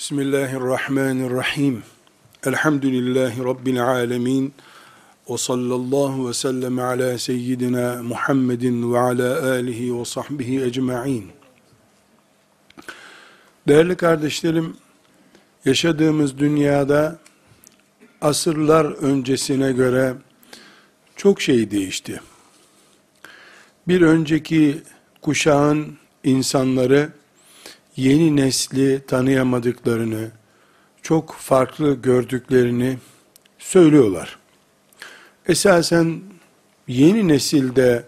Bismillahirrahmanirrahim. Elhamdülillahi Rabbil alemin. Ve sallallahu ve sellem ala seyyidina Muhammedin ve ala alihi ve sahbihi ecma'in. Değerli kardeşlerim, yaşadığımız dünyada asırlar öncesine göre çok şey değişti. Bir önceki kuşağın insanları yeni nesli tanıyamadıklarını, çok farklı gördüklerini söylüyorlar. Esasen yeni nesilde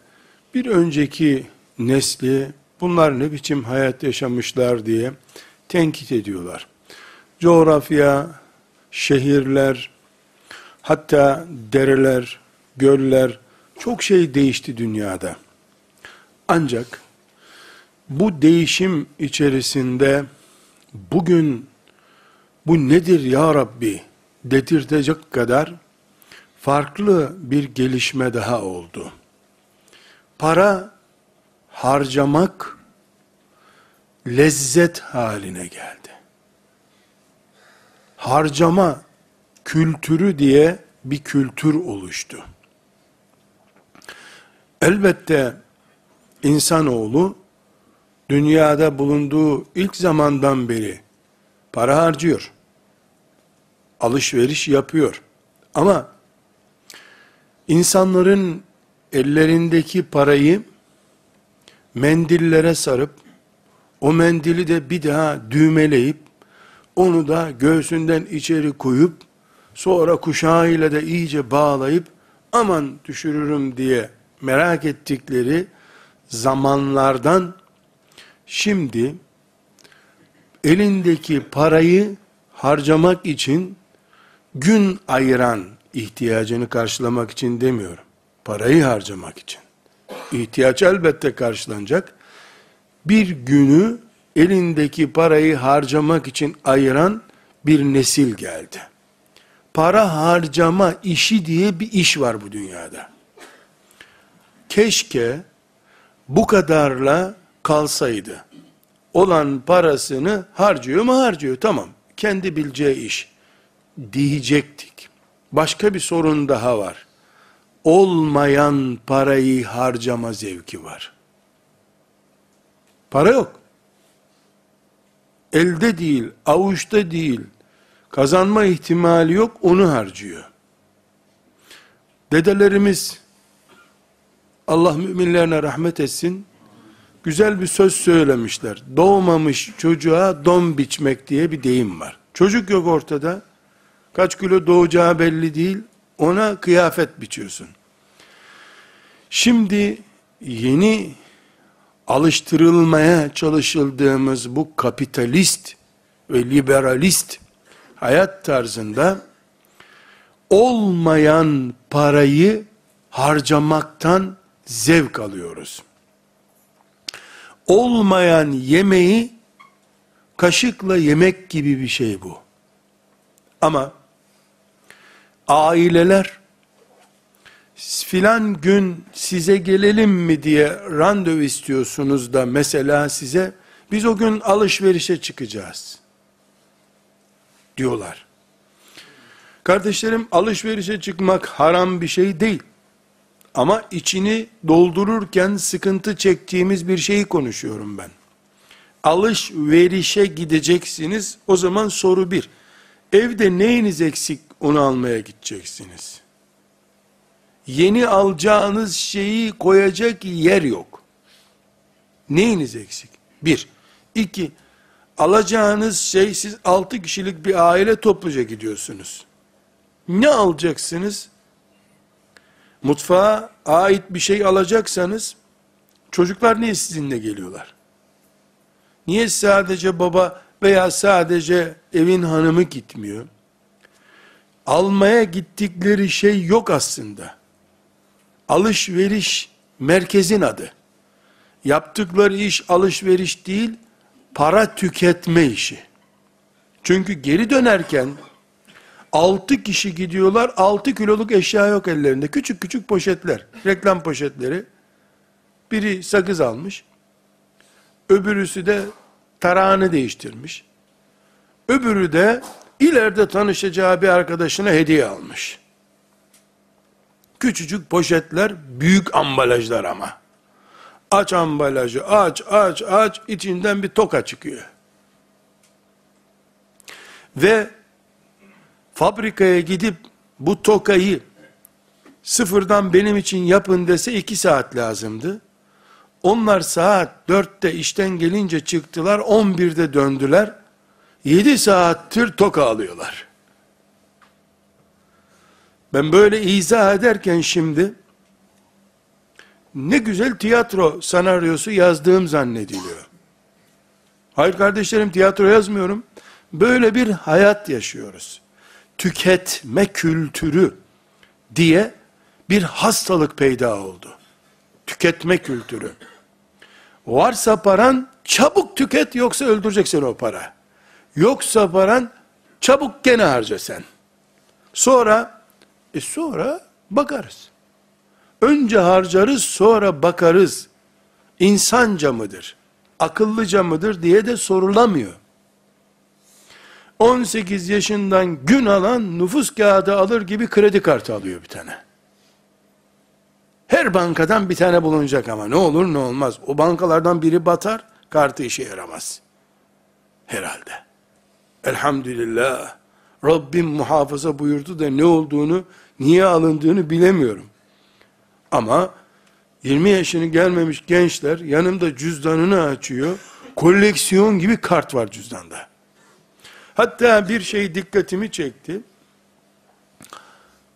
bir önceki nesli bunlar ne biçim hayat yaşamışlar diye tenkit ediyorlar. Coğrafya, şehirler, hatta dereler, göller çok şey değişti dünyada. Ancak bu değişim içerisinde bugün bu nedir ya Rabbi dedirtecek kadar farklı bir gelişme daha oldu. Para harcamak lezzet haline geldi. Harcama kültürü diye bir kültür oluştu. Elbette insanoğlu dünyada bulunduğu ilk zamandan beri para harcıyor. Alışveriş yapıyor. Ama insanların ellerindeki parayı mendillere sarıp o mendili de bir daha düğmeleyip onu da göğsünden içeri koyup sonra kuşağıyla da iyice bağlayıp aman düşürürüm diye merak ettikleri zamanlardan Şimdi elindeki parayı harcamak için gün ayıran ihtiyacını karşılamak için demiyorum. Parayı harcamak için. İhtiyaç elbette karşılanacak. Bir günü elindeki parayı harcamak için ayıran bir nesil geldi. Para harcama işi diye bir iş var bu dünyada. Keşke bu kadarla kalsaydı, olan parasını harcıyor mu harcıyor, tamam, kendi bileceği iş, diyecektik. Başka bir sorun daha var. Olmayan parayı harcama zevki var. Para yok. Elde değil, avuçta değil, kazanma ihtimali yok, onu harcıyor. Dedelerimiz, Allah müminlerine rahmet etsin, güzel bir söz söylemişler. Doğmamış çocuğa don biçmek diye bir deyim var. Çocuk yok ortada. Kaç kilo doğacağı belli değil. Ona kıyafet biçiyorsun. Şimdi yeni alıştırılmaya çalışıldığımız bu kapitalist ve liberalist hayat tarzında olmayan parayı harcamaktan zevk alıyoruz olmayan yemeği kaşıkla yemek gibi bir şey bu. Ama aileler filan gün size gelelim mi diye randevu istiyorsunuz da mesela size biz o gün alışverişe çıkacağız diyorlar. Kardeşlerim alışverişe çıkmak haram bir şey değil. Ama içini doldururken sıkıntı çektiğimiz bir şeyi konuşuyorum ben. Alışverişe gideceksiniz. O zaman soru bir. Evde neyiniz eksik onu almaya gideceksiniz. Yeni alacağınız şeyi koyacak yer yok. Neyiniz eksik? Bir. İki. Alacağınız şey siz altı kişilik bir aile topluca gidiyorsunuz. Ne alacaksınız? Mutfağa ait bir şey alacaksanız, çocuklar niye sizinle geliyorlar? Niye sadece baba veya sadece evin hanımı gitmiyor? Almaya gittikleri şey yok aslında. Alışveriş merkezin adı. Yaptıkları iş alışveriş değil, para tüketme işi. Çünkü geri dönerken 6 kişi gidiyorlar, 6 kiloluk eşya yok ellerinde. Küçük küçük poşetler, reklam poşetleri. Biri sakız almış, öbürüsü de tarağını değiştirmiş. Öbürü de ileride tanışacağı bir arkadaşına hediye almış. Küçücük poşetler, büyük ambalajlar ama. Aç ambalajı, aç, aç, aç, içinden bir toka çıkıyor. Ve fabrikaya gidip bu tokayı sıfırdan benim için yapın dese iki saat lazımdı. Onlar saat dörtte işten gelince çıktılar, on birde döndüler. Yedi saattir toka alıyorlar. Ben böyle izah ederken şimdi, ne güzel tiyatro senaryosu yazdığım zannediliyor. Hayır kardeşlerim tiyatro yazmıyorum. Böyle bir hayat yaşıyoruz. Tüketme kültürü diye bir hastalık peyda oldu. Tüketme kültürü. Varsa paran çabuk tüket yoksa öldürecek seni o para. Yoksa paran çabuk gene harca sen. Sonra e sonra bakarız. Önce harcarız sonra bakarız. İnsanca mıdır? Akıllıca mıdır diye de sorulamıyor. 18 yaşından gün alan nüfus kağıdı alır gibi kredi kartı alıyor bir tane. Her bankadan bir tane bulunacak ama ne olur ne olmaz. O bankalardan biri batar, kartı işe yaramaz. Herhalde. Elhamdülillah. Rabbim muhafaza buyurdu da ne olduğunu, niye alındığını bilemiyorum. Ama 20 yaşını gelmemiş gençler yanımda cüzdanını açıyor. Koleksiyon gibi kart var cüzdanda. Hatta bir şey dikkatimi çekti.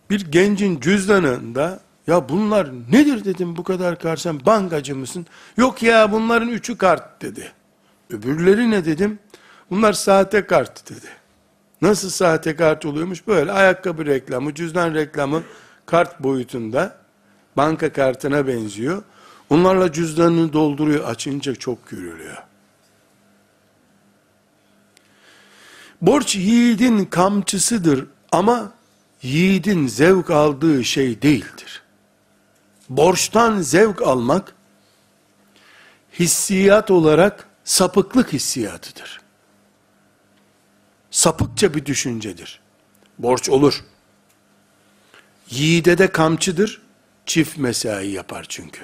Bir gencin cüzdanında ya bunlar nedir dedim bu kadar kart bankacı mısın? Yok ya bunların üçü kart dedi. Öbürleri ne dedim? Bunlar sahte kart dedi. Nasıl sahte kart oluyormuş? Böyle ayakkabı reklamı, cüzdan reklamı kart boyutunda banka kartına benziyor. Onlarla cüzdanını dolduruyor. Açınca çok görülüyor. Borç yiğidin kamçısıdır ama yiğidin zevk aldığı şey değildir. Borçtan zevk almak hissiyat olarak sapıklık hissiyatıdır. Sapıkça bir düşüncedir. Borç olur. Yiğide de kamçıdır. Çift mesai yapar çünkü.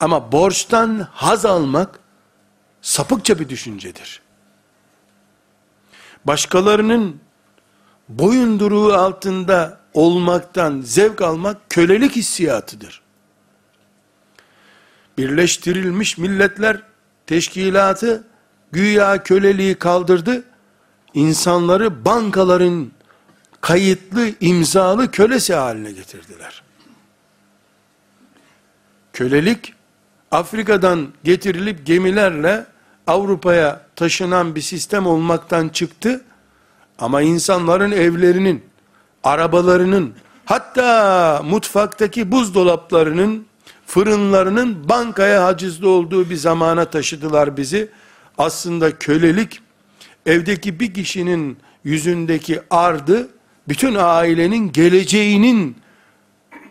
Ama borçtan haz almak sapıkça bir düşüncedir. Başkalarının boyunduruğu altında olmaktan zevk almak kölelik hissiyatıdır. Birleştirilmiş Milletler Teşkilatı güya köleliği kaldırdı. İnsanları bankaların kayıtlı, imzalı kölesi haline getirdiler. Kölelik Afrika'dan getirilip gemilerle Avrupa'ya taşınan bir sistem olmaktan çıktı. Ama insanların evlerinin, arabalarının, hatta mutfaktaki buzdolaplarının, fırınlarının bankaya hacizli olduğu bir zamana taşıdılar bizi. Aslında kölelik, evdeki bir kişinin yüzündeki ardı, bütün ailenin geleceğinin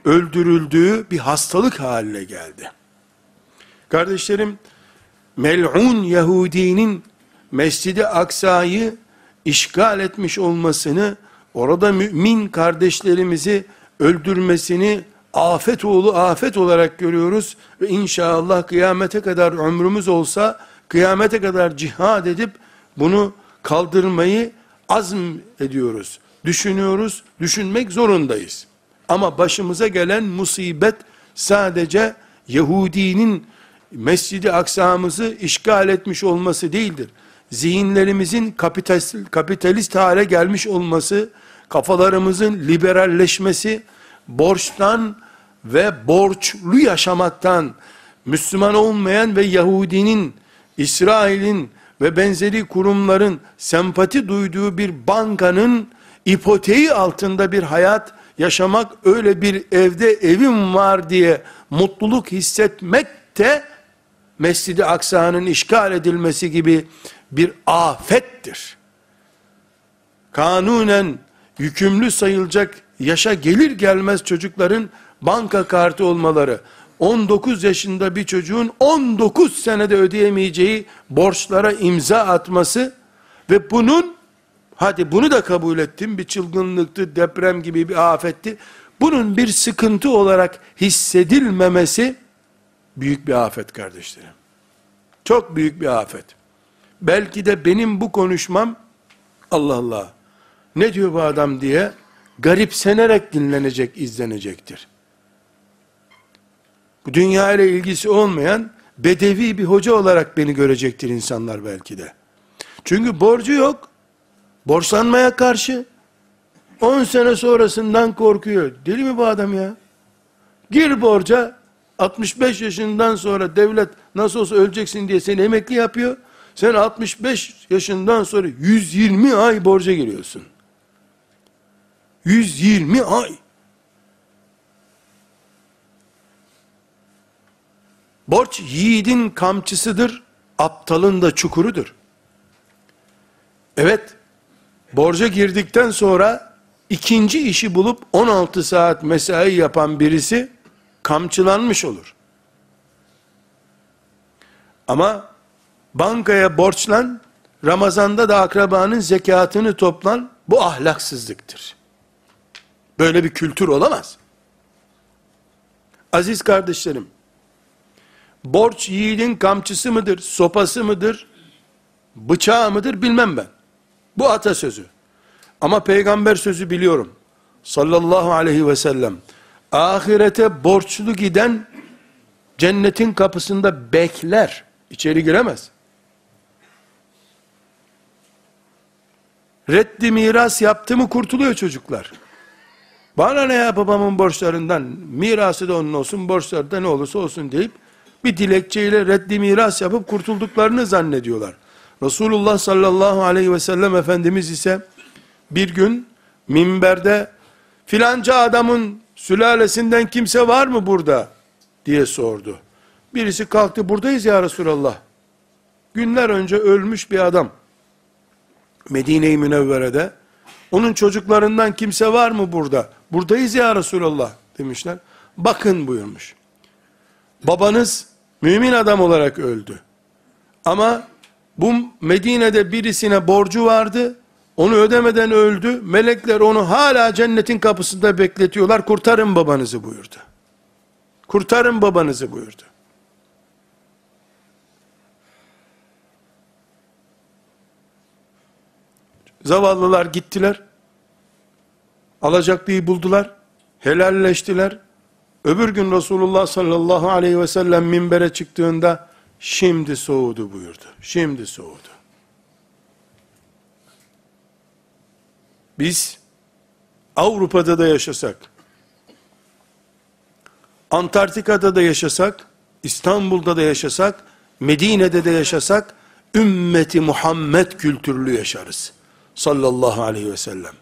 öldürüldüğü bir hastalık haline geldi. Kardeşlerim, mel'un Yahudinin Mescidi Aksa'yı işgal etmiş olmasını, orada mümin kardeşlerimizi öldürmesini afet oğlu afet olarak görüyoruz ve inşallah kıyamete kadar ömrümüz olsa kıyamete kadar cihad edip bunu kaldırmayı azm ediyoruz. Düşünüyoruz, düşünmek zorundayız. Ama başımıza gelen musibet sadece Yahudinin Mescidi Aksa'mızı işgal etmiş olması değildir. Zihinlerimizin kapitalist, kapitalist hale gelmiş olması, kafalarımızın liberalleşmesi, borçtan ve borçlu yaşamaktan, Müslüman olmayan ve Yahudinin, İsrail'in ve benzeri kurumların sempati duyduğu bir bankanın ipoteği altında bir hayat yaşamak, öyle bir evde evim var diye mutluluk hissetmek de Mescid-i Aksa'nın işgal edilmesi gibi bir afettir. Kanunen yükümlü sayılacak yaşa gelir gelmez çocukların banka kartı olmaları, 19 yaşında bir çocuğun 19 senede ödeyemeyeceği borçlara imza atması, Ve bunun, hadi bunu da kabul ettim, bir çılgınlıktı, deprem gibi bir afetti. Bunun bir sıkıntı olarak hissedilmemesi, büyük bir afet kardeşlerim. Çok büyük bir afet. Belki de benim bu konuşmam, Allah Allah, ne diyor bu adam diye, garipsenerek dinlenecek, izlenecektir. Bu dünya ile ilgisi olmayan, bedevi bir hoca olarak beni görecektir insanlar belki de. Çünkü borcu yok. Borçlanmaya karşı. 10 sene sonrasından korkuyor. Deli mi bu adam ya? Gir borca, 65 yaşından sonra devlet nasıl olsa öleceksin diye seni emekli yapıyor. Sen 65 yaşından sonra 120 ay borca giriyorsun. 120 ay. Borç yiğidin kamçısıdır, aptalın da çukurudur. Evet, borca girdikten sonra ikinci işi bulup 16 saat mesai yapan birisi kamçılanmış olur. Ama bankaya borçlan, Ramazanda da akrabanın zekatını toplan, bu ahlaksızlıktır. Böyle bir kültür olamaz. Aziz kardeşlerim, borç yiğidin kamçısı mıdır, sopası mıdır, bıçağı mıdır bilmem ben. Bu atasözü. Ama peygamber sözü biliyorum. Sallallahu aleyhi ve sellem. Ahirete borçlu giden cennetin kapısında bekler. İçeri giremez. Reddi miras yaptı mı kurtuluyor çocuklar. Bana ne ya babamın borçlarından, mirası da onun olsun, borçları da ne olursa olsun deyip, bir dilekçeyle reddi miras yapıp kurtulduklarını zannediyorlar. Resulullah sallallahu aleyhi ve sellem Efendimiz ise, bir gün minberde, filanca adamın sülalesinden kimse var mı burada? diye sordu. Birisi kalktı, buradayız ya Resulallah. Günler önce ölmüş bir adam, Medine-i Münevvere'de, onun çocuklarından kimse var mı burada? Buradayız ya Resulallah demişler. Bakın buyurmuş. Babanız mümin adam olarak öldü. Ama bu Medine'de birisine borcu vardı. Onu ödemeden öldü. Melekler onu hala cennetin kapısında bekletiyorlar. Kurtarın babanızı buyurdu. Kurtarın babanızı buyurdu. Zavallılar gittiler. Alacaklıyı buldular. Helalleştiler. Öbür gün Resulullah sallallahu aleyhi ve sellem minbere çıktığında şimdi soğudu buyurdu. Şimdi soğudu. Biz Avrupa'da da yaşasak, Antarktika'da da yaşasak, İstanbul'da da yaşasak, Medine'de de yaşasak, ümmeti Muhammed kültürlü yaşarız. Sallallahu aleyhi ve sellem.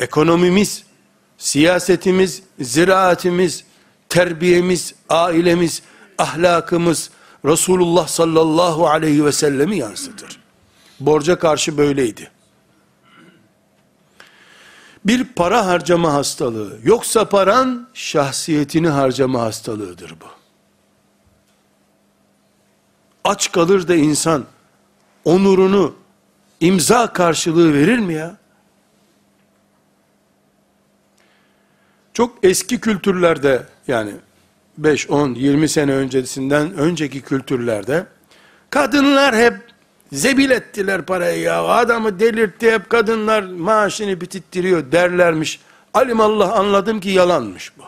Ekonomimiz, siyasetimiz, ziraatimiz, terbiyemiz, ailemiz, ahlakımız, Resulullah sallallahu aleyhi ve sellemi yansıtır. Borca karşı böyleydi. Bir para harcama hastalığı, yoksa paran şahsiyetini harcama hastalığıdır bu. Aç kalır da insan onurunu imza karşılığı verir mi ya? Çok eski kültürlerde yani 5, 10, 20 sene öncesinden önceki kültürlerde kadınlar hep zebil ettiler parayı ya. Adamı delirtti hep kadınlar maaşını bitittiriyor derlermiş. Alimallah anladım ki yalanmış bu.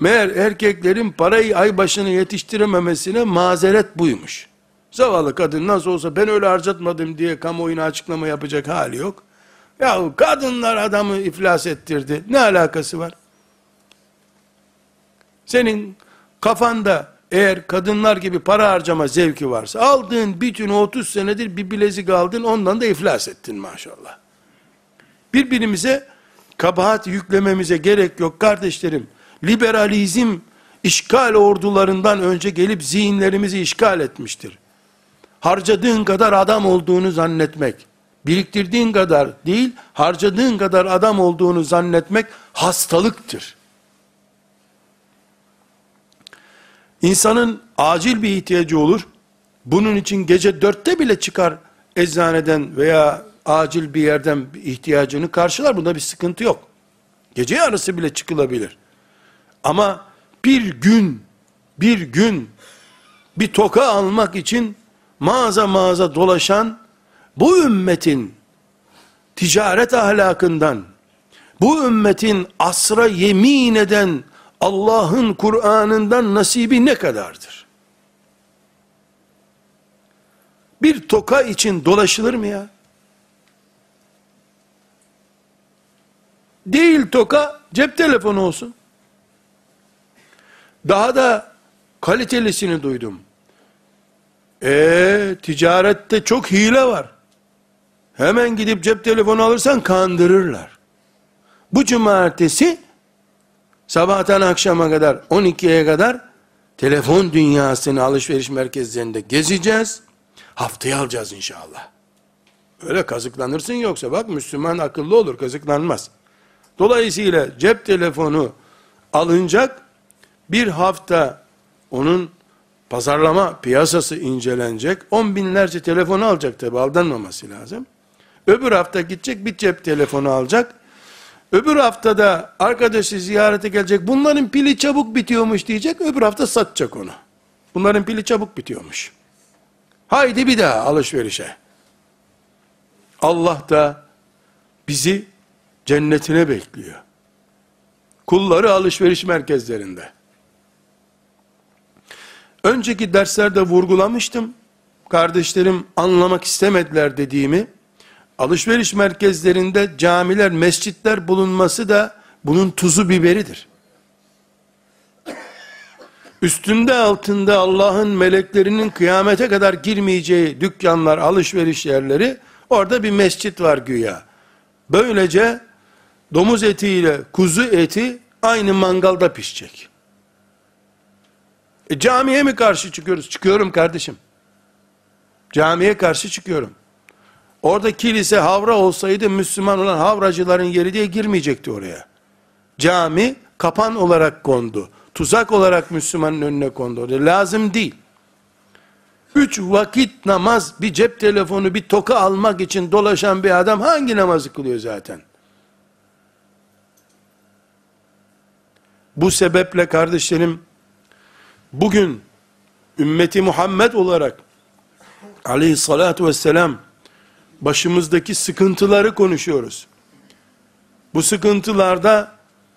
Meğer erkeklerin parayı ay başını yetiştirememesine mazeret buymuş. Zavallı kadın nasıl olsa ben öyle harcatmadım diye kamuoyuna açıklama yapacak hali yok. Ya kadınlar adamı iflas ettirdi. Ne alakası var? Senin kafanda eğer kadınlar gibi para harcama zevki varsa aldığın bütün 30 senedir bir bilezik aldın ondan da iflas ettin maşallah. Birbirimize kabahat yüklememize gerek yok kardeşlerim. Liberalizm işgal ordularından önce gelip zihinlerimizi işgal etmiştir. Harcadığın kadar adam olduğunu zannetmek, biriktirdiğin kadar değil, harcadığın kadar adam olduğunu zannetmek hastalıktır. İnsanın acil bir ihtiyacı olur. Bunun için gece dörtte bile çıkar eczaneden veya acil bir yerden ihtiyacını karşılar. Bunda bir sıkıntı yok. Gece yarısı bile çıkılabilir. Ama bir gün, bir gün bir toka almak için mağaza mağaza dolaşan bu ümmetin ticaret ahlakından, bu ümmetin asra yemin eden Allah'ın Kur'an'ından nasibi ne kadardır? Bir toka için dolaşılır mı ya? Değil toka, cep telefonu olsun. Daha da kalitelisini duydum. Eee ticarette çok hile var. Hemen gidip cep telefonu alırsan kandırırlar. Bu cumartesi sabahtan akşama kadar 12'ye kadar telefon dünyasını alışveriş merkezlerinde gezeceğiz. Haftaya alacağız inşallah. Öyle kazıklanırsın yoksa bak Müslüman akıllı olur kazıklanmaz. Dolayısıyla cep telefonu alınacak bir hafta onun pazarlama piyasası incelenecek. On binlerce telefonu alacak tabi aldanmaması lazım. Öbür hafta gidecek bir cep telefonu alacak. Öbür haftada arkadaşı ziyarete gelecek. Bunların pili çabuk bitiyormuş diyecek. Öbür hafta satacak onu. Bunların pili çabuk bitiyormuş. Haydi bir daha alışverişe. Allah da bizi cennetine bekliyor. Kulları alışveriş merkezlerinde. Önceki derslerde vurgulamıştım. Kardeşlerim anlamak istemediler dediğimi. Alışveriş merkezlerinde camiler, mescitler bulunması da bunun tuzu biberidir. Üstünde altında Allah'ın meleklerinin kıyamete kadar girmeyeceği dükkanlar, alışveriş yerleri, orada bir mescit var güya. Böylece domuz etiyle kuzu eti aynı mangalda pişecek. E camiye mi karşı çıkıyoruz? Çıkıyorum kardeşim. Camiye karşı çıkıyorum. Orada kilise havra olsaydı Müslüman olan havracıların yeri diye girmeyecekti oraya. Cami kapan olarak kondu. Tuzak olarak Müslümanın önüne kondu. Orada lazım değil. Üç vakit namaz, bir cep telefonu, bir toka almak için dolaşan bir adam hangi namazı kılıyor zaten? Bu sebeple kardeşlerim, bugün ümmeti Muhammed olarak aleyhissalatu vesselam başımızdaki sıkıntıları konuşuyoruz. Bu sıkıntılarda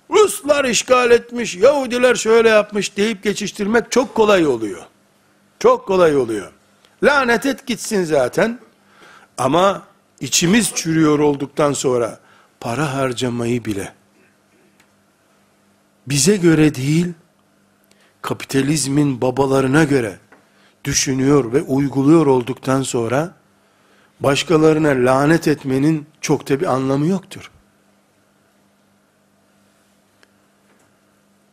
Ruslar işgal etmiş, Yahudiler şöyle yapmış deyip geçiştirmek çok kolay oluyor. Çok kolay oluyor. Lanet et gitsin zaten. Ama içimiz çürüyor olduktan sonra para harcamayı bile bize göre değil, kapitalizmin babalarına göre düşünüyor ve uyguluyor olduktan sonra başkalarına lanet etmenin çok da bir anlamı yoktur.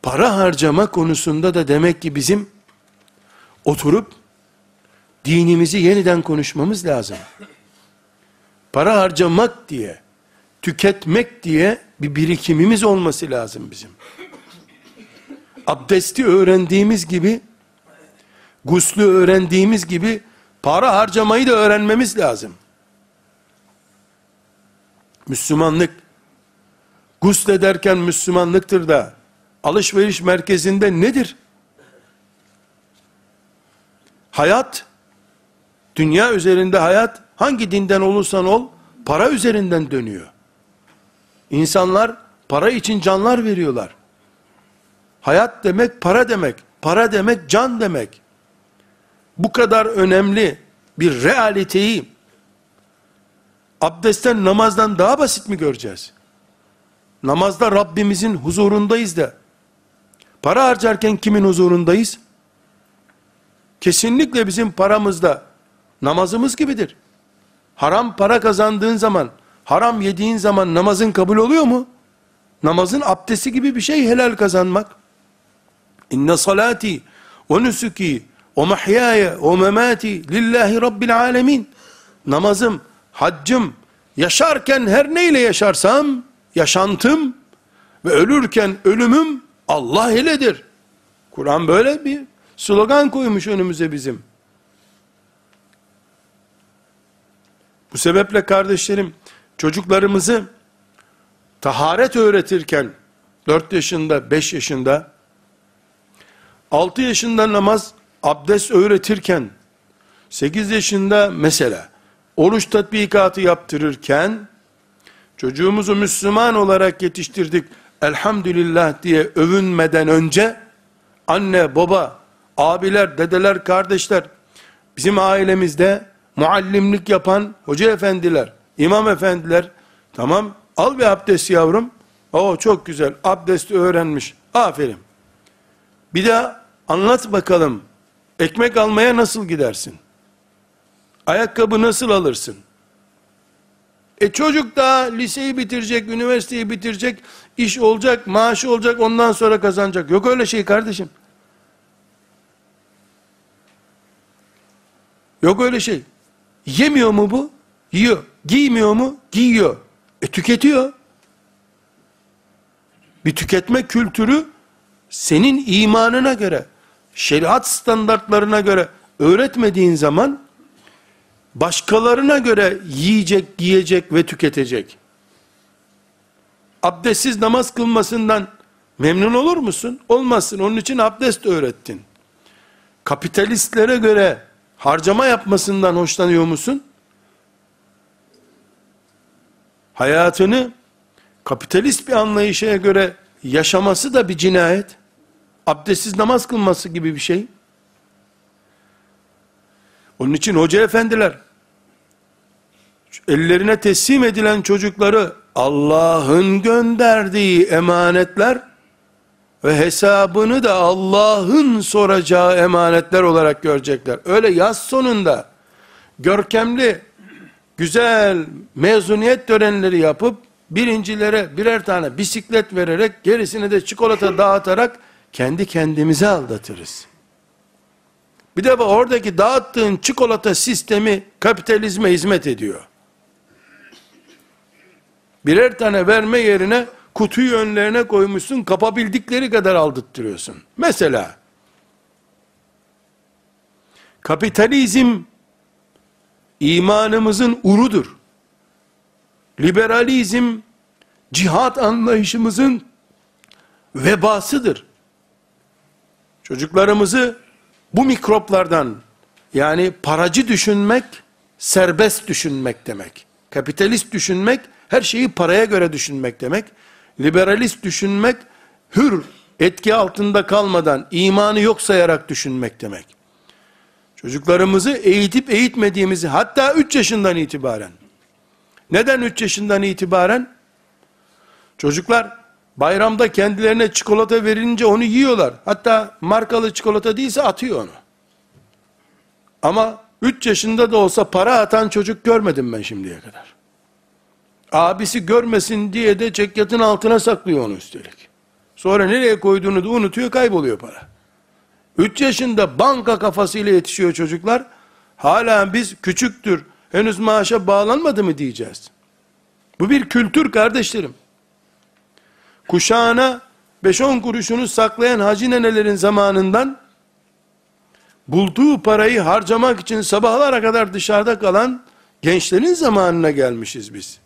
Para harcama konusunda da demek ki bizim oturup dinimizi yeniden konuşmamız lazım. Para harcamak diye, tüketmek diye bir birikimimiz olması lazım bizim. Abdesti öğrendiğimiz gibi, guslü öğrendiğimiz gibi, para harcamayı da öğrenmemiz lazım. Müslümanlık, guslederken Müslümanlıktır da, alışveriş merkezinde nedir? Hayat, dünya üzerinde hayat, hangi dinden olursan ol, para üzerinden dönüyor. İnsanlar para için canlar veriyorlar. Hayat demek para demek. Para demek can demek. Bu kadar önemli bir realiteyi abdestten namazdan daha basit mi göreceğiz? Namazda Rabbimizin huzurundayız da para harcarken kimin huzurundayız? Kesinlikle bizim paramızda namazımız gibidir. Haram para kazandığın zaman, haram yediğin zaman namazın kabul oluyor mu? Namazın abdesti gibi bir şey helal kazanmak. İnne salati ve nusuki ve mahyaya ve memati lillahi rabbil alemin. Namazım, haccım, yaşarken her neyle yaşarsam, yaşantım ve ölürken ölümüm Allah iledir. Kur'an böyle bir slogan koymuş önümüze bizim. Bu sebeple kardeşlerim çocuklarımızı taharet öğretirken 4 yaşında, 5 yaşında 6 yaşında namaz, abdest öğretirken 8 yaşında mesela oruç tatbikatı yaptırırken çocuğumuzu Müslüman olarak yetiştirdik elhamdülillah diye övünmeden önce anne, baba, abiler, dedeler, kardeşler bizim ailemizde muallimlik yapan hoca efendiler, imam efendiler tamam al bir abdest yavrum o çok güzel abdest öğrenmiş aferin. Bir daha anlat bakalım ekmek almaya nasıl gidersin ayakkabı nasıl alırsın e çocuk da liseyi bitirecek, üniversiteyi bitirecek, iş olacak, maaşı olacak, ondan sonra kazanacak. Yok öyle şey kardeşim. Yok öyle şey. Yemiyor mu bu? Yiyor. Giymiyor mu? Giyiyor. E tüketiyor. Bir tüketme kültürü senin imanına göre, şeriat standartlarına göre öğretmediğin zaman başkalarına göre yiyecek, giyecek ve tüketecek. Abdestsiz namaz kılmasından memnun olur musun? Olmazsın. Onun için abdest öğrettin. Kapitalistlere göre harcama yapmasından hoşlanıyor musun? Hayatını kapitalist bir anlayışa göre yaşaması da bir cinayet. Abdestsiz namaz kılması gibi bir şey. Onun için hoca efendiler ellerine teslim edilen çocukları Allah'ın gönderdiği emanetler ve hesabını da Allah'ın soracağı emanetler olarak görecekler. Öyle yaz sonunda görkemli, güzel mezuniyet törenleri yapıp birincilere birer tane bisiklet vererek gerisini de çikolata dağıtarak kendi kendimize aldatırız. Bir de oradaki dağıttığın çikolata sistemi kapitalizme hizmet ediyor. Birer tane verme yerine kutuyu önlerine koymuşsun, kapabildikleri kadar aldırttırıyorsun. Mesela, kapitalizm imanımızın urudur. Liberalizm cihat anlayışımızın vebasıdır. Çocuklarımızı bu mikroplardan yani paracı düşünmek serbest düşünmek demek. Kapitalist düşünmek her şeyi paraya göre düşünmek demek. Liberalist düşünmek hür etki altında kalmadan imanı yok sayarak düşünmek demek. Çocuklarımızı eğitip eğitmediğimizi hatta 3 yaşından itibaren neden 3 yaşından itibaren? Çocuklar bayramda kendilerine çikolata verince onu yiyorlar. Hatta markalı çikolata değilse atıyor onu. Ama 3 yaşında da olsa para atan çocuk görmedim ben şimdiye kadar. Abisi görmesin diye de ceketin altına saklıyor onu üstelik. Sonra nereye koyduğunu da unutuyor kayboluyor para. 3 yaşında banka kafasıyla yetişiyor çocuklar. Hala biz küçüktür, henüz maaşa bağlanmadı mı diyeceğiz. Bu bir kültür kardeşlerim. Kuşağına 5-10 kuruşunu saklayan hacı nenelerin zamanından bulduğu parayı harcamak için sabahlara kadar dışarıda kalan gençlerin zamanına gelmişiz biz.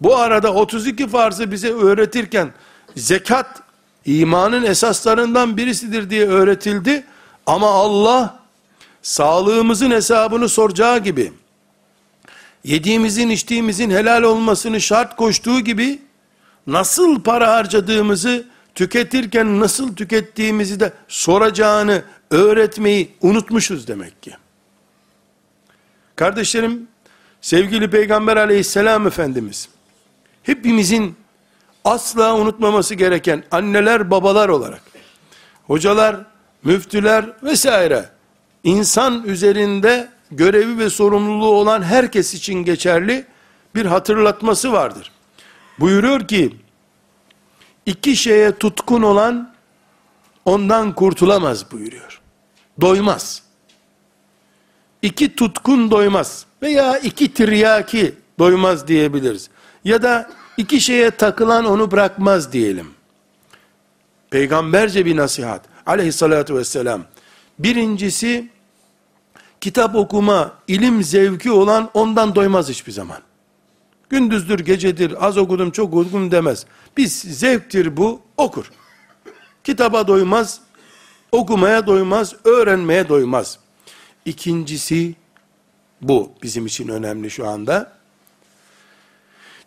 Bu arada 32 farzı bize öğretirken zekat imanın esaslarından birisidir diye öğretildi. Ama Allah sağlığımızın hesabını soracağı gibi yediğimizin içtiğimizin helal olmasını şart koştuğu gibi nasıl para harcadığımızı tüketirken nasıl tükettiğimizi de soracağını öğretmeyi unutmuşuz demek ki. Kardeşlerim, sevgili Peygamber aleyhisselam Efendimiz, hepimizin asla unutmaması gereken anneler babalar olarak, hocalar, müftüler vesaire, insan üzerinde görevi ve sorumluluğu olan herkes için geçerli bir hatırlatması vardır. Buyuruyor ki, iki şeye tutkun olan ondan kurtulamaz buyuruyor. Doymaz. İki tutkun doymaz veya iki tiryaki doymaz diyebiliriz. Ya da iki şeye takılan onu bırakmaz diyelim. Peygamberce bir nasihat aleyhissalatü vesselam. Birincisi kitap okuma, ilim zevki olan ondan doymaz hiçbir zaman. Gündüzdür, gecedir, az okudum, çok okudum demez. Biz zevktir bu, okur. Kitaba doymaz, okumaya doymaz, öğrenmeye doymaz. İkincisi, bu bizim için önemli şu anda.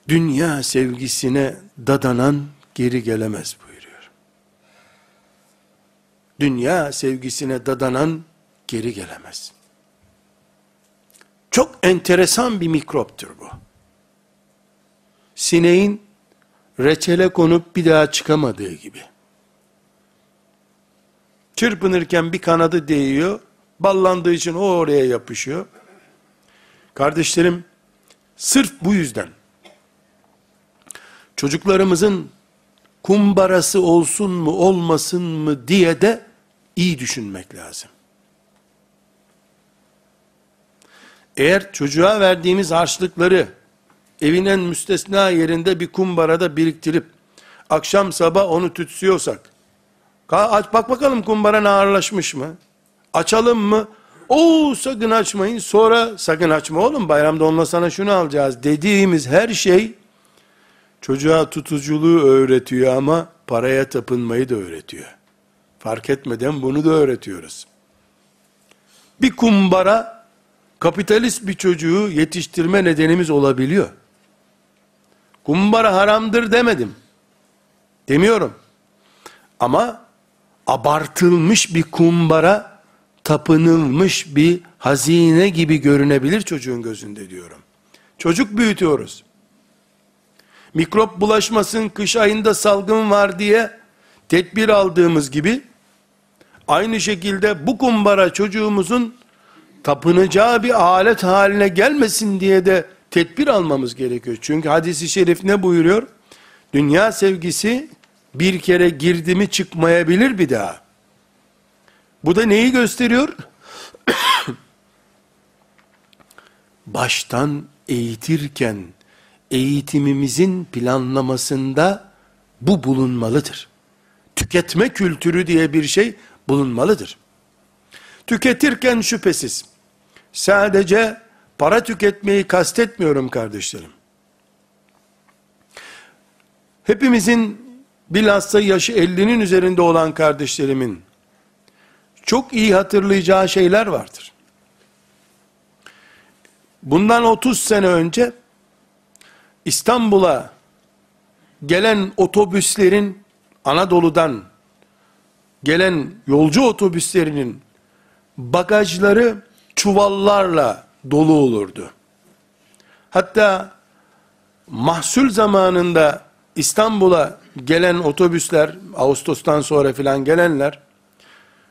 Dünya sevgisine dadanan geri gelemez buyuruyor. Dünya sevgisine dadanan geri gelemez. Çok enteresan bir mikroptur bu. Sineğin reçele konup bir daha çıkamadığı gibi. Çırpınırken bir kanadı değiyor, ballandığı için o oraya yapışıyor. Kardeşlerim, sırf bu yüzden çocuklarımızın kumbarası olsun mu olmasın mı diye de iyi düşünmek lazım. Eğer çocuğa verdiğimiz harçlıkları evin en müstesna yerinde bir kumbarada biriktirip akşam sabah onu tütsüyorsak aç bak bakalım kumbara ağırlaşmış mı? Açalım mı? O sakın açmayın sonra sakın açma oğlum bayramda onunla sana şunu alacağız dediğimiz her şey çocuğa tutuculuğu öğretiyor ama paraya tapınmayı da öğretiyor. Fark etmeden bunu da öğretiyoruz. Bir kumbara kapitalist bir çocuğu yetiştirme nedenimiz olabiliyor. Kumbara haramdır demedim. Demiyorum. Ama abartılmış bir kumbara tapınılmış bir hazine gibi görünebilir çocuğun gözünde diyorum. Çocuk büyütüyoruz. Mikrop bulaşmasın kış ayında salgın var diye tedbir aldığımız gibi aynı şekilde bu kumbara çocuğumuzun tapınacağı bir alet haline gelmesin diye de tedbir almamız gerekiyor. Çünkü hadisi şerif ne buyuruyor? Dünya sevgisi bir kere girdi mi çıkmayabilir bir daha. Bu da neyi gösteriyor? Baştan eğitirken eğitimimizin planlamasında bu bulunmalıdır. Tüketme kültürü diye bir şey bulunmalıdır. Tüketirken şüphesiz sadece para tüketmeyi kastetmiyorum kardeşlerim. Hepimizin bilhassa yaşı 50'nin üzerinde olan kardeşlerimin çok iyi hatırlayacağı şeyler vardır. Bundan 30 sene önce İstanbul'a gelen otobüslerin Anadolu'dan gelen yolcu otobüslerinin bagajları çuvallarla dolu olurdu. Hatta mahsul zamanında İstanbul'a gelen otobüsler, Ağustos'tan sonra filan gelenler,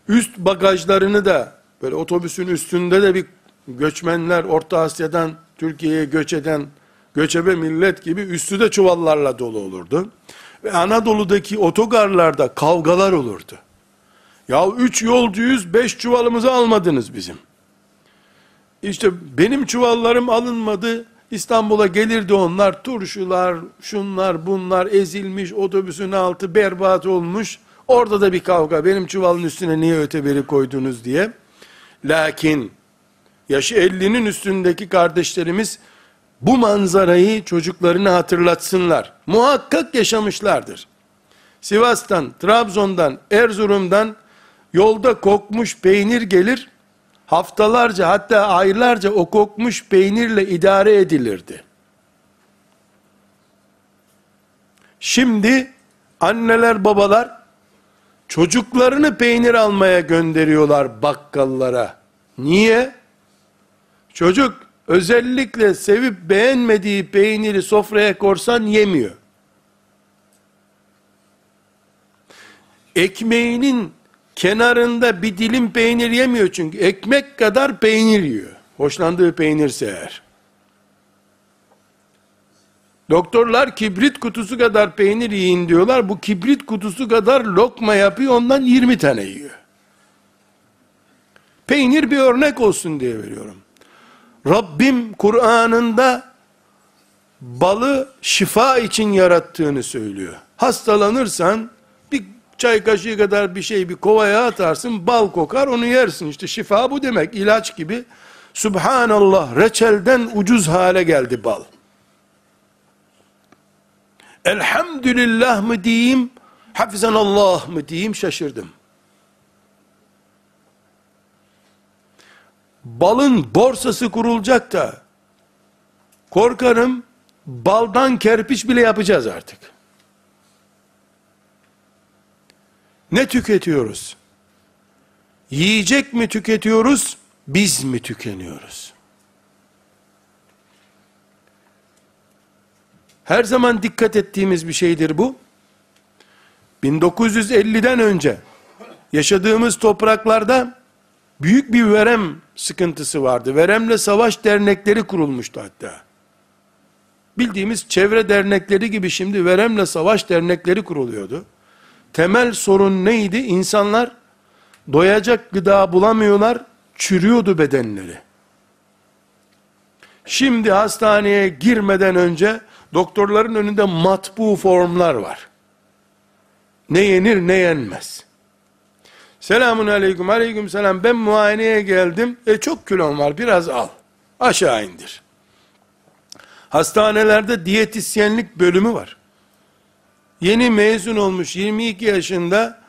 üst bagajlarını da, böyle otobüsün üstünde de bir göçmenler, Orta Asya'dan Türkiye'ye göç eden, göçebe millet gibi üstü de çuvallarla dolu olurdu. Ve Anadolu'daki otogarlarda kavgalar olurdu. Ya üç yolcuyuz, beş çuvalımızı almadınız bizim. İşte benim çuvallarım alınmadı, İstanbul'a gelirdi onlar, turşular, şunlar, bunlar ezilmiş, otobüsün altı berbat olmuş. Orada da bir kavga, benim çuvalın üstüne niye öteberi koydunuz diye. Lakin, yaşı 50'nin üstündeki kardeşlerimiz, bu manzarayı çocuklarını hatırlatsınlar. Muhakkak yaşamışlardır. Sivas'tan, Trabzon'dan, Erzurum'dan yolda kokmuş peynir gelir, haftalarca hatta aylarca o kokmuş peynirle idare edilirdi. Şimdi anneler babalar çocuklarını peynir almaya gönderiyorlar bakkallara. Niye? Çocuk özellikle sevip beğenmediği peyniri sofraya korsan yemiyor. Ekmeğinin kenarında bir dilim peynir yemiyor çünkü ekmek kadar peynir yiyor. Hoşlandığı peynirse eğer. Doktorlar kibrit kutusu kadar peynir yiyin diyorlar. Bu kibrit kutusu kadar lokma yapıyor ondan 20 tane yiyor. Peynir bir örnek olsun diye veriyorum. Rabbim Kur'an'ında balı şifa için yarattığını söylüyor. Hastalanırsan çay kaşığı kadar bir şey bir kovaya atarsın, bal kokar, onu yersin. İşte şifa bu demek, ilaç gibi. Subhanallah, reçelden ucuz hale geldi bal. Elhamdülillah mı diyeyim, hafizanallah mı diyeyim şaşırdım. Balın borsası kurulacak da, korkarım, baldan kerpiç bile yapacağız artık. Ne tüketiyoruz? Yiyecek mi tüketiyoruz, biz mi tükeniyoruz? Her zaman dikkat ettiğimiz bir şeydir bu. 1950'den önce yaşadığımız topraklarda büyük bir verem sıkıntısı vardı. Veremle savaş dernekleri kurulmuştu hatta. Bildiğimiz çevre dernekleri gibi şimdi veremle savaş dernekleri kuruluyordu. Temel sorun neydi? İnsanlar doyacak gıda bulamıyorlar, çürüyordu bedenleri. Şimdi hastaneye girmeden önce doktorların önünde matbu formlar var. Ne yenir ne yenmez. Selamun aleyküm, aleyküm selam. Ben muayeneye geldim. E çok kilon var, biraz al. Aşağı indir. Hastanelerde diyetisyenlik bölümü var. Yeni mezun olmuş 22 yaşında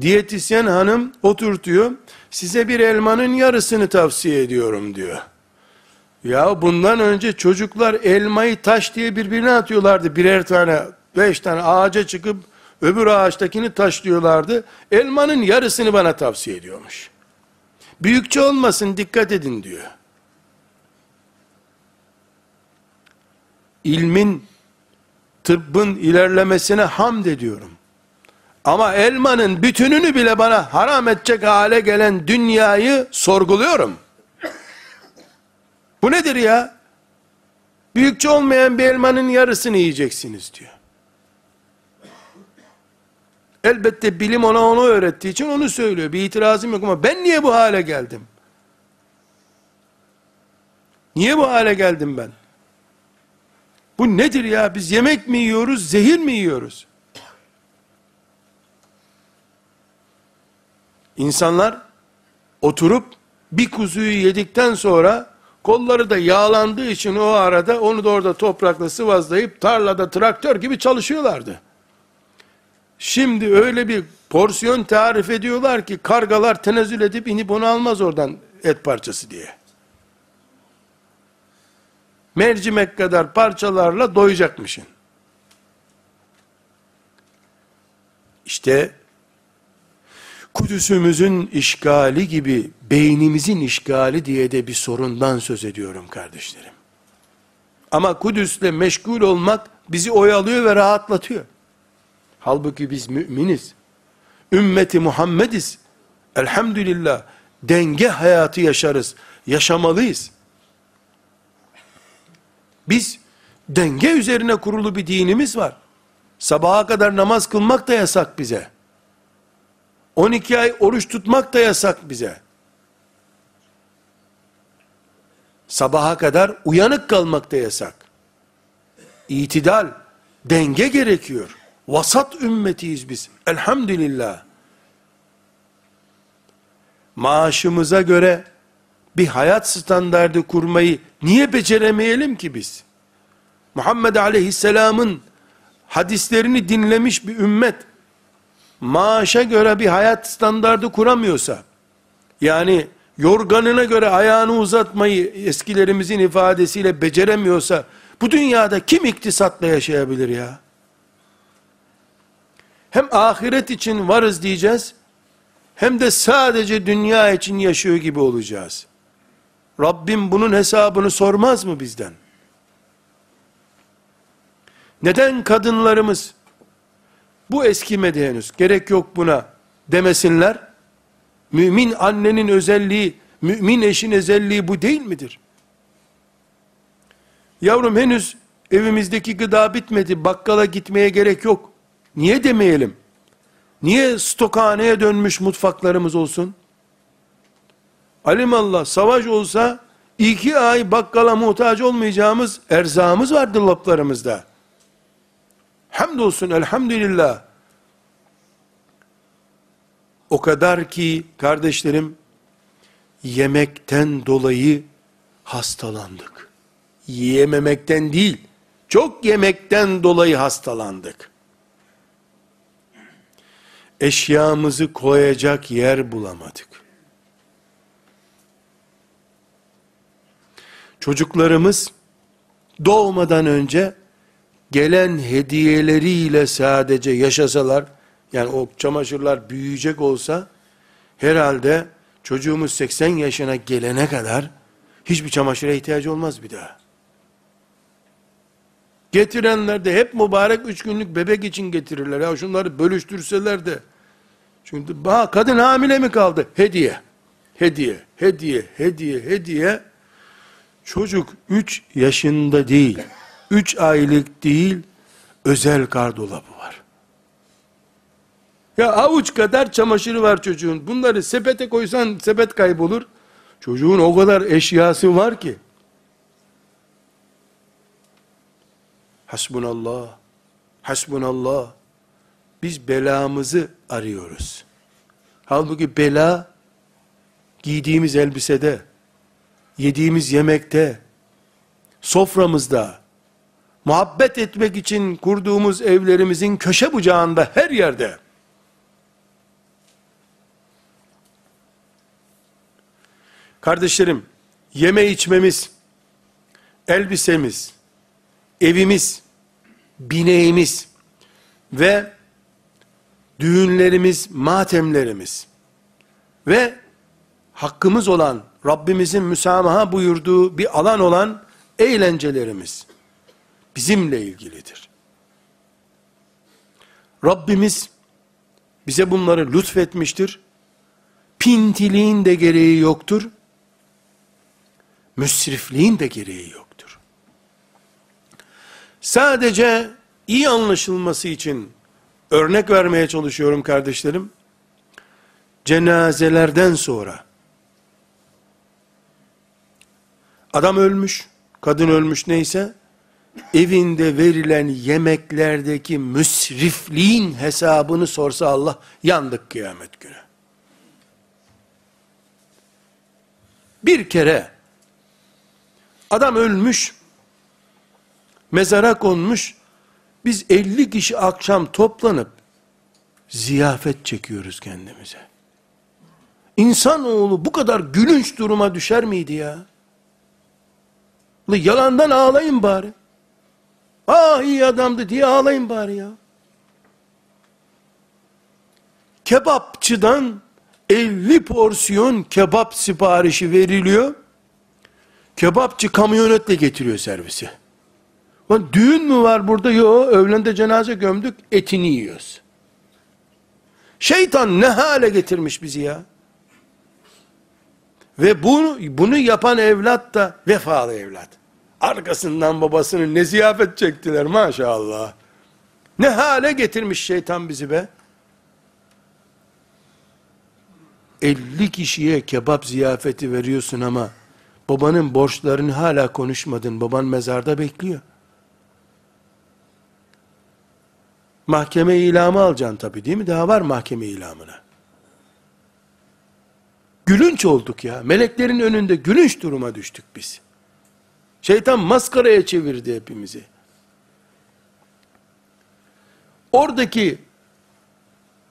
diyetisyen hanım oturtuyor. Size bir elmanın yarısını tavsiye ediyorum diyor. Ya bundan önce çocuklar elmayı taş diye birbirine atıyorlardı. Birer tane, beş tane ağaca çıkıp öbür ağaçtakini taşlıyorlardı. Elmanın yarısını bana tavsiye ediyormuş. Büyükçe olmasın dikkat edin diyor. İlmin, tıbbın ilerlemesine hamd ediyorum. Ama elmanın bütününü bile bana haram edecek hale gelen dünyayı sorguluyorum. Bu nedir ya? Büyükçe olmayan bir elmanın yarısını yiyeceksiniz diyor. Elbette bilim ona onu öğrettiği için onu söylüyor. Bir itirazım yok ama ben niye bu hale geldim? Niye bu hale geldim ben? Bu nedir ya? Biz yemek mi yiyoruz, zehir mi yiyoruz? İnsanlar oturup bir kuzuyu yedikten sonra kolları da yağlandığı için o arada onu da orada toprakla sıvazlayıp tarlada traktör gibi çalışıyorlardı. Şimdi öyle bir porsiyon tarif ediyorlar ki kargalar tenezzül edip inip onu almaz oradan et parçası diye. Mercimek kadar parçalarla doyacakmışın. İşte Kudüs'ümüzün işgali gibi beynimizin işgali diye de bir sorundan söz ediyorum kardeşlerim. Ama Kudüs'le meşgul olmak bizi oyalıyor ve rahatlatıyor. Halbuki biz müminiz. Ümmeti Muhammediz. Elhamdülillah denge hayatı yaşarız. Yaşamalıyız. Biz denge üzerine kurulu bir dinimiz var. Sabaha kadar namaz kılmak da yasak bize. 12 ay oruç tutmak da yasak bize. Sabaha kadar uyanık kalmak da yasak. İtidal, denge gerekiyor. Vasat ümmetiyiz biz. Elhamdülillah. Maaşımıza göre bir hayat standardı kurmayı niye beceremeyelim ki biz? Muhammed Aleyhisselam'ın hadislerini dinlemiş bir ümmet, maaşa göre bir hayat standardı kuramıyorsa, yani yorganına göre ayağını uzatmayı eskilerimizin ifadesiyle beceremiyorsa, bu dünyada kim iktisatla yaşayabilir ya? Hem ahiret için varız diyeceğiz, hem de sadece dünya için yaşıyor gibi olacağız. Rabbim bunun hesabını sormaz mı bizden? Neden kadınlarımız bu eskimedi henüz gerek yok buna demesinler? Mümin annenin özelliği, mümin eşin özelliği bu değil midir? Yavrum henüz evimizdeki gıda bitmedi, bakkala gitmeye gerek yok. Niye demeyelim? Niye stokhaneye dönmüş mutfaklarımız olsun? Alimallah savaş olsa iki ay bakkala muhtaç olmayacağımız erzağımız var dolaplarımızda. Hamdolsun elhamdülillah. O kadar ki kardeşlerim, yemekten dolayı hastalandık. Yiyememekten değil, çok yemekten dolayı hastalandık. Eşyamızı koyacak yer bulamadık. Çocuklarımız doğmadan önce gelen hediyeleriyle sadece yaşasalar, yani o çamaşırlar büyüyecek olsa, herhalde çocuğumuz 80 yaşına gelene kadar, hiçbir çamaşıra ihtiyacı olmaz bir daha. Getirenler de hep mübarek üç günlük bebek için getirirler. Ya şunları bölüştürseler de. Çünkü ha, kadın hamile mi kaldı? Hediye. Hediye, hediye, hediye, hediye. Çocuk 3 yaşında değil, 3 aylık değil, özel gardolabı var. Ya avuç kadar çamaşırı var çocuğun. Bunları sepete koysan sepet kaybolur. Çocuğun o kadar eşyası var ki. Hasbunallah. Hasbunallah. Biz belamızı arıyoruz. Halbuki bela giydiğimiz elbisede, yediğimiz yemekte, soframızda, muhabbet etmek için kurduğumuz evlerimizin köşe bucağında her yerde. Kardeşlerim, yeme içmemiz, elbisemiz, evimiz, bineğimiz ve düğünlerimiz, matemlerimiz ve hakkımız olan, Rabbimizin müsamaha buyurduğu bir alan olan eğlencelerimiz bizimle ilgilidir. Rabbimiz bize bunları lütfetmiştir. Pintiliğin de gereği yoktur. Müsrifliğin de gereği yoktur. Sadece iyi anlaşılması için örnek vermeye çalışıyorum kardeşlerim. Cenazelerden sonra adam ölmüş, kadın ölmüş neyse evinde verilen yemeklerdeki müsrifliğin hesabını sorsa Allah yandık kıyamet günü. Bir kere adam ölmüş mezara konmuş biz 50 kişi akşam toplanıp ziyafet çekiyoruz kendimize. İnsanoğlu bu kadar gülünç duruma düşer miydi ya? Yalandan ağlayın bari. Ah iyi adamdı diye ağlayın bari ya. Kebapçıdan 50 porsiyon kebap siparişi veriliyor. Kebapçı kamyonetle getiriyor servisi. Lan düğün mü var burada? Yok. Öğlende cenaze gömdük. Etini yiyoruz. Şeytan ne hale getirmiş bizi ya? Ve bunu, bunu yapan evlat da vefalı evlat. Arkasından babasının ne ziyafet çektiler maşallah. Ne hale getirmiş şeytan bizi be. 50 kişiye kebap ziyafeti veriyorsun ama babanın borçlarını hala konuşmadın. Baban mezarda bekliyor. Mahkeme ilamı alacaksın tabi değil mi? Daha var mahkeme ilamına. Gülünç olduk ya. Meleklerin önünde gülünç duruma düştük biz. Şeytan maskaraya çevirdi hepimizi. Oradaki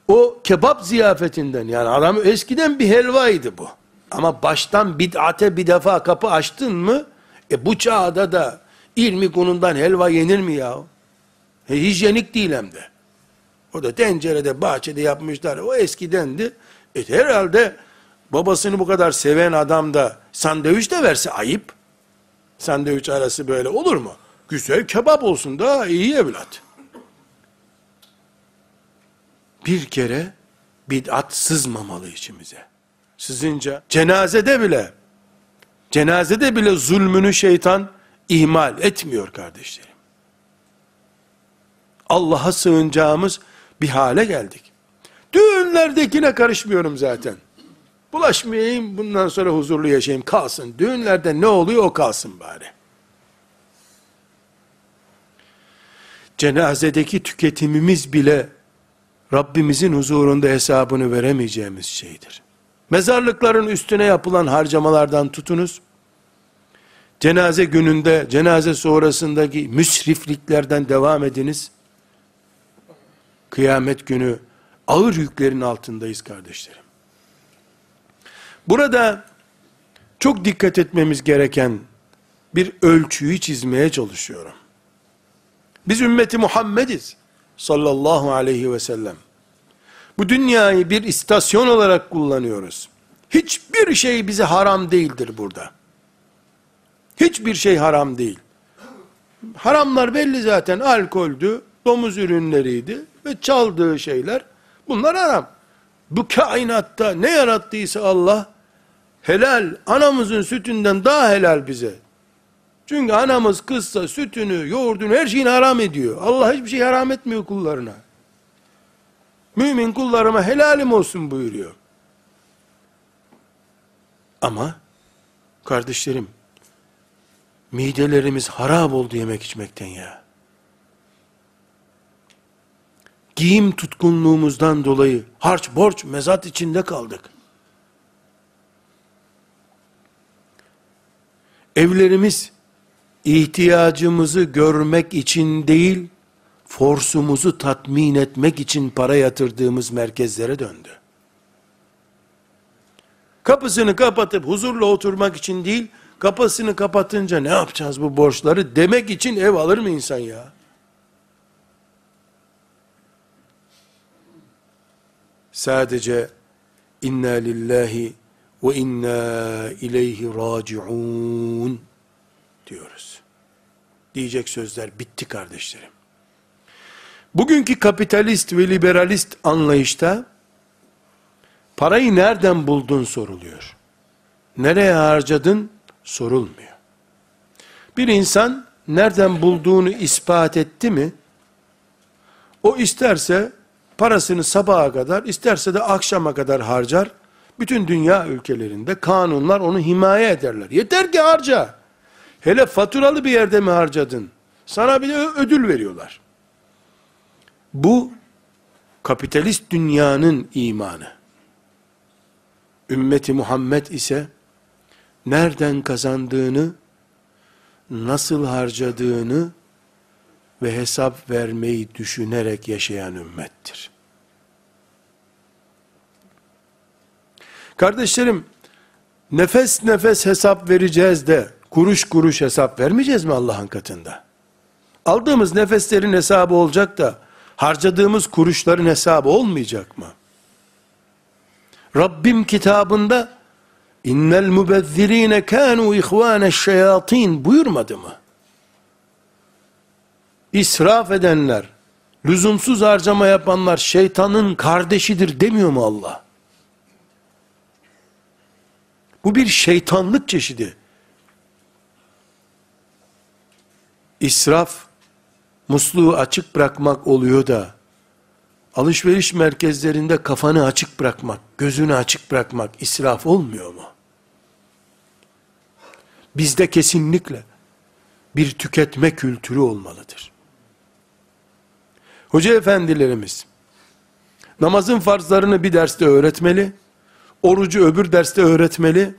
o kebap ziyafetinden yani adam eskiden bir helvaydı bu. Ama baştan bid'ate bir defa kapı açtın mı e bu çağda da ilmi konundan helva yenir mi ya? E, hijyenik değil hem de. O da tencerede bahçede yapmışlar. O eskidendi. E herhalde babasını bu kadar seven adam da sandviç de verse ayıp. Sandviç arası böyle olur mu? Güzel kebap olsun da iyi evlat. Bir kere bid'at sızmamalı içimize. Sızınca cenazede bile cenazede bile zulmünü şeytan ihmal etmiyor kardeşlerim. Allah'a sığınacağımız bir hale geldik. Düğünlerdekine karışmıyorum zaten. Bulaşmayayım, bundan sonra huzurlu yaşayayım, kalsın. Düğünlerde ne oluyor o kalsın bari. Cenazedeki tüketimimiz bile Rabbimizin huzurunda hesabını veremeyeceğimiz şeydir. Mezarlıkların üstüne yapılan harcamalardan tutunuz, cenaze gününde, cenaze sonrasındaki müsrifliklerden devam ediniz. Kıyamet günü ağır yüklerin altındayız kardeşlerim. Burada çok dikkat etmemiz gereken bir ölçüyü çizmeye çalışıyorum. Biz ümmeti Muhammediz sallallahu aleyhi ve sellem. Bu dünyayı bir istasyon olarak kullanıyoruz. Hiçbir şey bize haram değildir burada. Hiçbir şey haram değil. Haramlar belli zaten. Alkoldü, domuz ürünleriydi ve çaldığı şeyler. Bunlar haram. Bu kainatta ne yarattıysa Allah helal, anamızın sütünden daha helal bize. Çünkü anamız kızsa sütünü, yoğurdunu, her şeyini haram ediyor. Allah hiçbir şey haram etmiyor kullarına. Mümin kullarıma helalim olsun buyuruyor. Ama kardeşlerim midelerimiz harap oldu yemek içmekten ya. Giyim tutkunluğumuzdan dolayı harç borç mezat içinde kaldık. Evlerimiz ihtiyacımızı görmek için değil, forsumuzu tatmin etmek için para yatırdığımız merkezlere döndü. Kapısını kapatıp huzurla oturmak için değil, kapısını kapatınca ne yapacağız bu borçları demek için ev alır mı insan ya? Sadece inna lillahi ve inna ileyhi raciun diyoruz. Diyecek sözler bitti kardeşlerim. Bugünkü kapitalist ve liberalist anlayışta parayı nereden buldun soruluyor. Nereye harcadın sorulmuyor. Bir insan nereden bulduğunu ispat etti mi, o isterse parasını sabaha kadar, isterse de akşama kadar harcar. Bütün dünya ülkelerinde kanunlar onu himaye ederler. Yeter ki harca. Hele faturalı bir yerde mi harcadın? Sana bir de ödül veriyorlar. Bu kapitalist dünyanın imanı. Ümmeti Muhammed ise nereden kazandığını, nasıl harcadığını ve hesap vermeyi düşünerek yaşayan ümmettir. Kardeşlerim, nefes nefes hesap vereceğiz de, kuruş kuruş hesap vermeyeceğiz mi Allah'ın katında? Aldığımız nefeslerin hesabı olacak da, harcadığımız kuruşların hesabı olmayacak mı? Rabbim kitabında, innel mubezzirine kanu ihvane şeyatin buyurmadı mı? İsraf edenler, lüzumsuz harcama yapanlar şeytanın kardeşidir demiyor mu Allah? Bu bir şeytanlık çeşidi. İsraf, musluğu açık bırakmak oluyor da, alışveriş merkezlerinde kafanı açık bırakmak, gözünü açık bırakmak israf olmuyor mu? Bizde kesinlikle bir tüketme kültürü olmalıdır. Hoca efendilerimiz, namazın farzlarını bir derste öğretmeli, orucu öbür derste öğretmeli,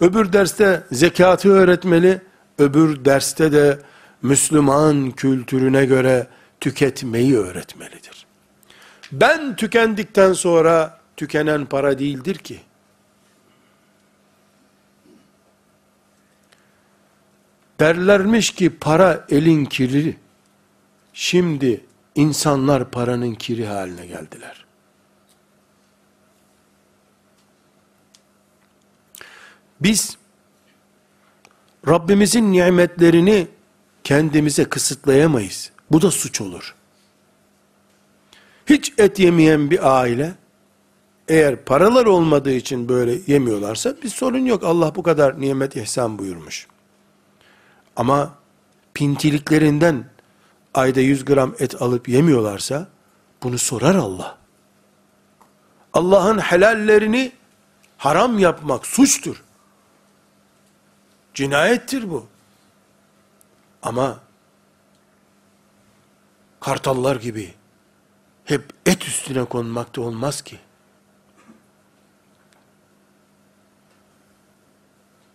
öbür derste zekatı öğretmeli, öbür derste de Müslüman kültürüne göre tüketmeyi öğretmelidir. Ben tükendikten sonra tükenen para değildir ki. Derlermiş ki para elin kiri. Şimdi insanlar paranın kiri haline geldiler. Biz Rabbimizin nimetlerini kendimize kısıtlayamayız. Bu da suç olur. Hiç et yemeyen bir aile eğer paralar olmadığı için böyle yemiyorlarsa bir sorun yok. Allah bu kadar nimet ihsan buyurmuş. Ama pintiliklerinden ayda 100 gram et alıp yemiyorlarsa bunu sorar Allah. Allah'ın helallerini haram yapmak suçtur. Cinayettir bu. Ama kartallar gibi hep et üstüne konmakta olmaz ki.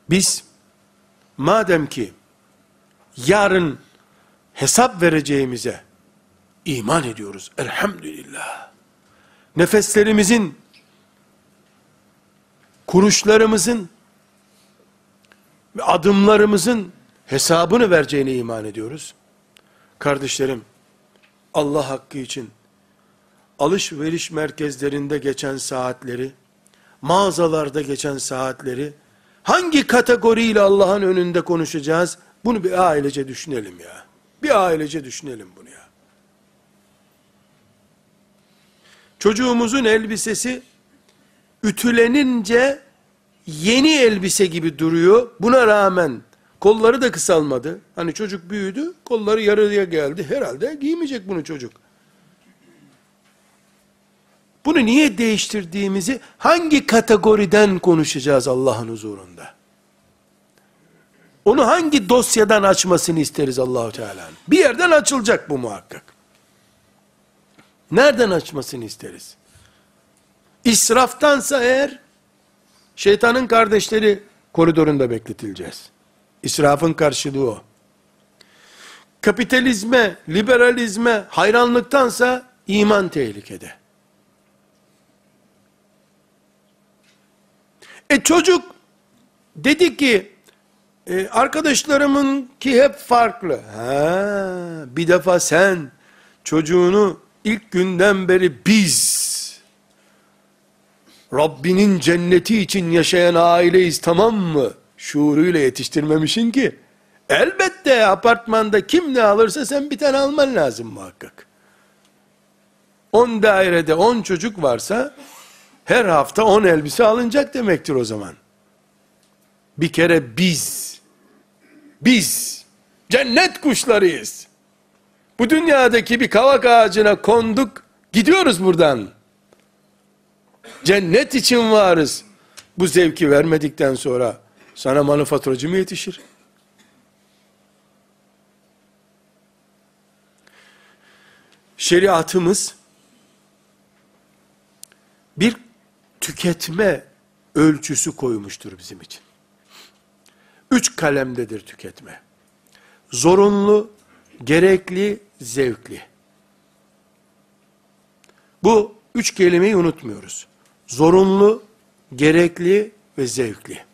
Biz madem ki yarın hesap vereceğimize iman ediyoruz. Elhamdülillah. Nefeslerimizin, kuruşlarımızın adımlarımızın hesabını vereceğine iman ediyoruz. Kardeşlerim, Allah hakkı için alışveriş merkezlerinde geçen saatleri, mağazalarda geçen saatleri, hangi kategoriyle Allah'ın önünde konuşacağız? Bunu bir ailece düşünelim ya. Bir ailece düşünelim bunu ya. Çocuğumuzun elbisesi ütülenince yeni elbise gibi duruyor. Buna rağmen kolları da kısalmadı. Hani çocuk büyüdü, kolları yarıya geldi. Herhalde giymeyecek bunu çocuk. Bunu niye değiştirdiğimizi hangi kategoriden konuşacağız Allah'ın huzurunda? Onu hangi dosyadan açmasını isteriz Allahu Teala'nın? Bir yerden açılacak bu muhakkak. Nereden açmasını isteriz? İsraftansa eğer şeytanın kardeşleri koridorunda bekletileceğiz. İsrafın karşılığı o. Kapitalizme, liberalizme hayranlıktansa iman tehlikede. E çocuk dedi ki e, arkadaşlarımın ki hep farklı. Ha, bir defa sen çocuğunu ilk günden beri biz Rabbinin cenneti için yaşayan aileyiz tamam mı? Şuuruyla yetiştirmemişin ki. Elbette apartmanda kim ne alırsa sen bir tane alman lazım muhakkak. 10 dairede 10 çocuk varsa her hafta 10 elbise alınacak demektir o zaman. Bir kere biz, biz cennet kuşlarıyız. Bu dünyadaki bir kavak ağacına konduk, gidiyoruz buradan. Cennet için varız. Bu zevki vermedikten sonra sana manifaturacı mı yetişir? Şeriatımız bir tüketme ölçüsü koymuştur bizim için. Üç kalemdedir tüketme. Zorunlu, gerekli, zevkli. Bu üç kelimeyi unutmuyoruz. Zorunlu, gerekli ve zevkli.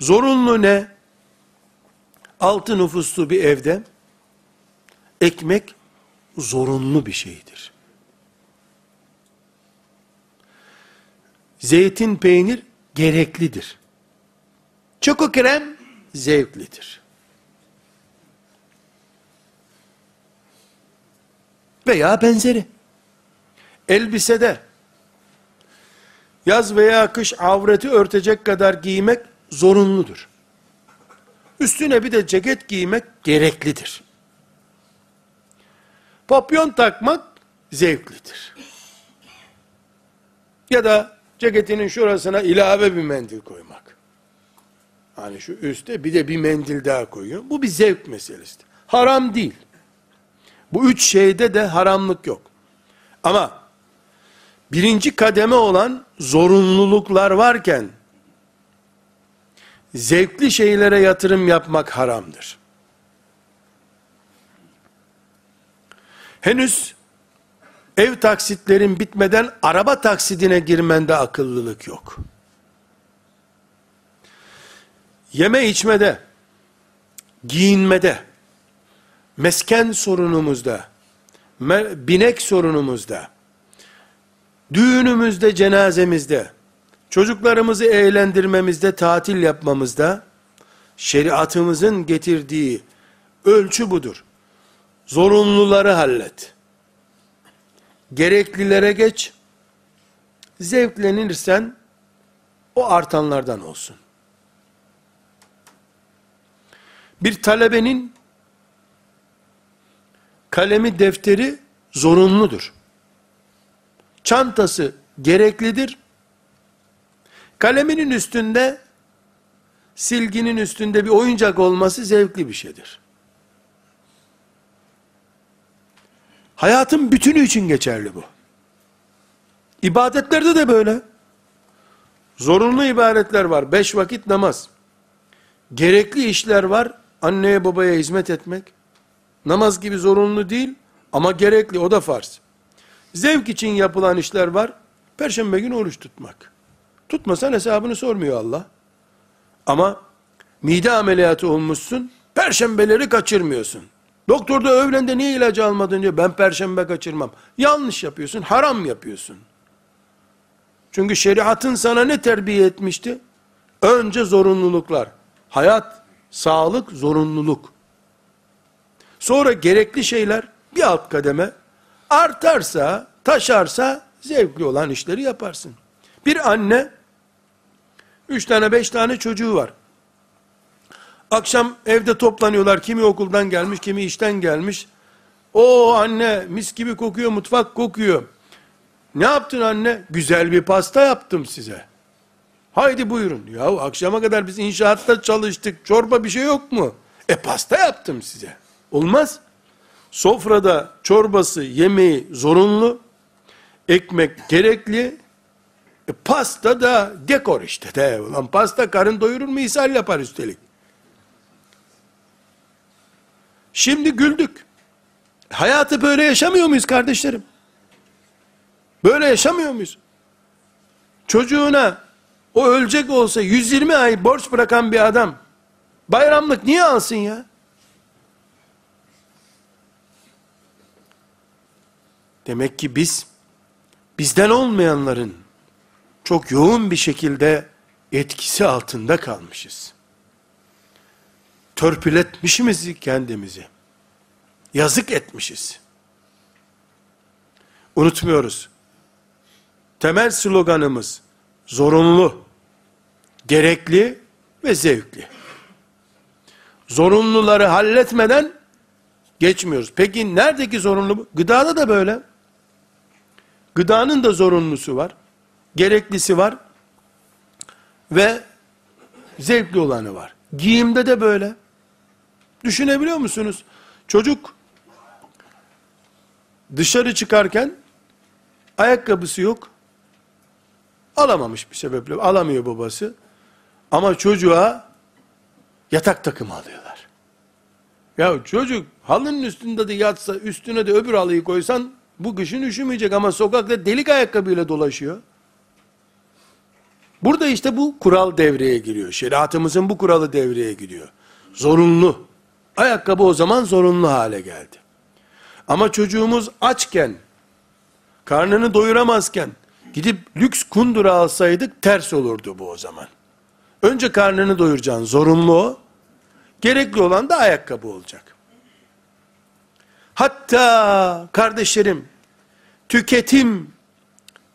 Zorunlu ne? Altı nüfuslu bir evde ekmek zorunlu bir şeydir. Zeytin peynir gereklidir. Çoko krem zevklidir. Veya benzeri. Elbisede yaz veya kış avreti örtecek kadar giymek zorunludur. Üstüne bir de ceket giymek gereklidir. Papyon takmak zevklidir. Ya da ceketinin şurasına ilave bir mendil koymak. Hani şu üstte bir de bir mendil daha koyuyor. Bu bir zevk meselesidir. Haram değil. Bu üç şeyde de haramlık yok. Ama birinci kademe olan zorunluluklar varken zevkli şeylere yatırım yapmak haramdır. Henüz ev taksitlerin bitmeden araba taksidine girmende akıllılık yok. Yeme içmede, giyinmede, mesken sorunumuzda, binek sorunumuzda, düğünümüzde, cenazemizde, çocuklarımızı eğlendirmemizde, tatil yapmamızda, şeriatımızın getirdiği ölçü budur. Zorunluları hallet. Gereklilere geç. Zevklenirsen, o artanlardan olsun. Bir talebenin kalemi defteri zorunludur. Çantası gereklidir. Kaleminin üstünde silginin üstünde bir oyuncak olması zevkli bir şeydir. Hayatın bütünü için geçerli bu. İbadetlerde de böyle. Zorunlu ibadetler var. Beş vakit namaz. Gerekli işler var. Anneye babaya hizmet etmek. Namaz gibi zorunlu değil ama gerekli o da farz. Zevk için yapılan işler var. Perşembe günü oruç tutmak. Tutmasan hesabını sormuyor Allah. Ama mide ameliyatı olmuşsun. Perşembeleri kaçırmıyorsun. Doktor da öğlende niye ilacı almadın diyor. Ben perşembe kaçırmam. Yanlış yapıyorsun. Haram yapıyorsun. Çünkü şeriatın sana ne terbiye etmişti? Önce zorunluluklar. Hayat, sağlık, zorunluluk. Sonra gerekli şeyler bir alt kademe artarsa, taşarsa zevkli olan işleri yaparsın. Bir anne üç tane beş tane çocuğu var. Akşam evde toplanıyorlar. Kimi okuldan gelmiş, kimi işten gelmiş. O anne mis gibi kokuyor, mutfak kokuyor. Ne yaptın anne? Güzel bir pasta yaptım size. Haydi buyurun. Ya akşama kadar biz inşaatta çalıştık. Çorba bir şey yok mu? E pasta yaptım size. Olmaz. Sofrada çorbası, yemeği zorunlu. Ekmek gerekli. E pasta da dekor işte. De. Ulan pasta karın doyurur mu? İshal yapar üstelik. Şimdi güldük. Hayatı böyle yaşamıyor muyuz kardeşlerim? Böyle yaşamıyor muyuz? Çocuğuna o ölecek olsa 120 ay borç bırakan bir adam bayramlık niye alsın ya? Demek ki biz bizden olmayanların çok yoğun bir şekilde etkisi altında kalmışız. Törpületmişiz kendimizi. Yazık etmişiz. Unutmuyoruz. Temel sloganımız zorunlu, gerekli ve zevkli. Zorunluları halletmeden geçmiyoruz. Peki neredeki zorunlu? Gıdada da böyle. Gıdanın da zorunlusu var. Gereklisi var. Ve zevkli olanı var. Giyimde de böyle. Düşünebiliyor musunuz? Çocuk dışarı çıkarken ayakkabısı yok. Alamamış bir sebeple. Alamıyor babası. Ama çocuğa yatak takımı alıyorlar. Ya çocuk halının üstünde de yatsa üstüne de öbür halıyı koysan bu kışın üşümeyecek ama sokakta delik ayakkabıyla dolaşıyor. Burada işte bu kural devreye giriyor. Şeriatımızın bu kuralı devreye giriyor. Zorunlu. Ayakkabı o zaman zorunlu hale geldi. Ama çocuğumuz açken, karnını doyuramazken, gidip lüks kundura alsaydık ters olurdu bu o zaman. Önce karnını doyuracaksın, zorunlu o. Gerekli olan da ayakkabı olacak. Hatta kardeşlerim, tüketim,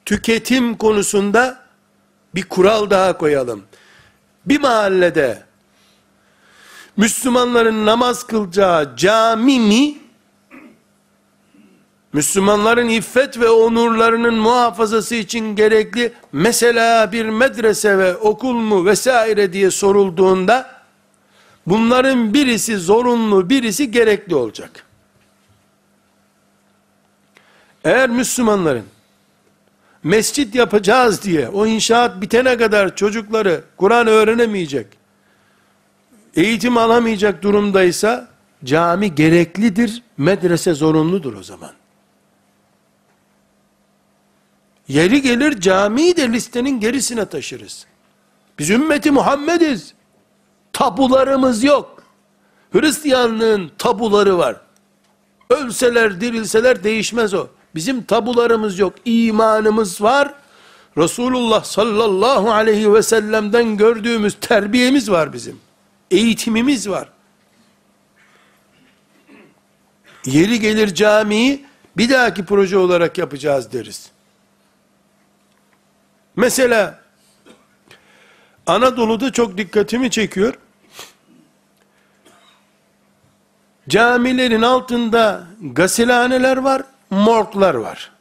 tüketim konusunda bir kural daha koyalım. Bir mahallede Müslümanların namaz kılacağı cami mi? Müslümanların iffet ve onurlarının muhafazası için gerekli mesela bir medrese ve okul mu vesaire diye sorulduğunda bunların birisi zorunlu birisi gerekli olacak. Eğer Müslümanların mescit yapacağız diye o inşaat bitene kadar çocukları Kur'an öğrenemeyecek, eğitim alamayacak durumdaysa cami gereklidir, medrese zorunludur o zaman. Yeri gelir camiyi de listenin gerisine taşırız. Biz ümmeti Muhammediz. Tabularımız yok. Hristiyanlığın tabuları var. Ölseler dirilseler değişmez o. Bizim tabularımız yok. İmanımız var. Resulullah sallallahu aleyhi ve sellem'den gördüğümüz terbiyemiz var bizim. Eğitimimiz var. Yeri gelir camiyi bir dahaki proje olarak yapacağız deriz. Mesela Anadolu'da çok dikkatimi çekiyor. Camilerin altında gasilhaneler var, morglar var.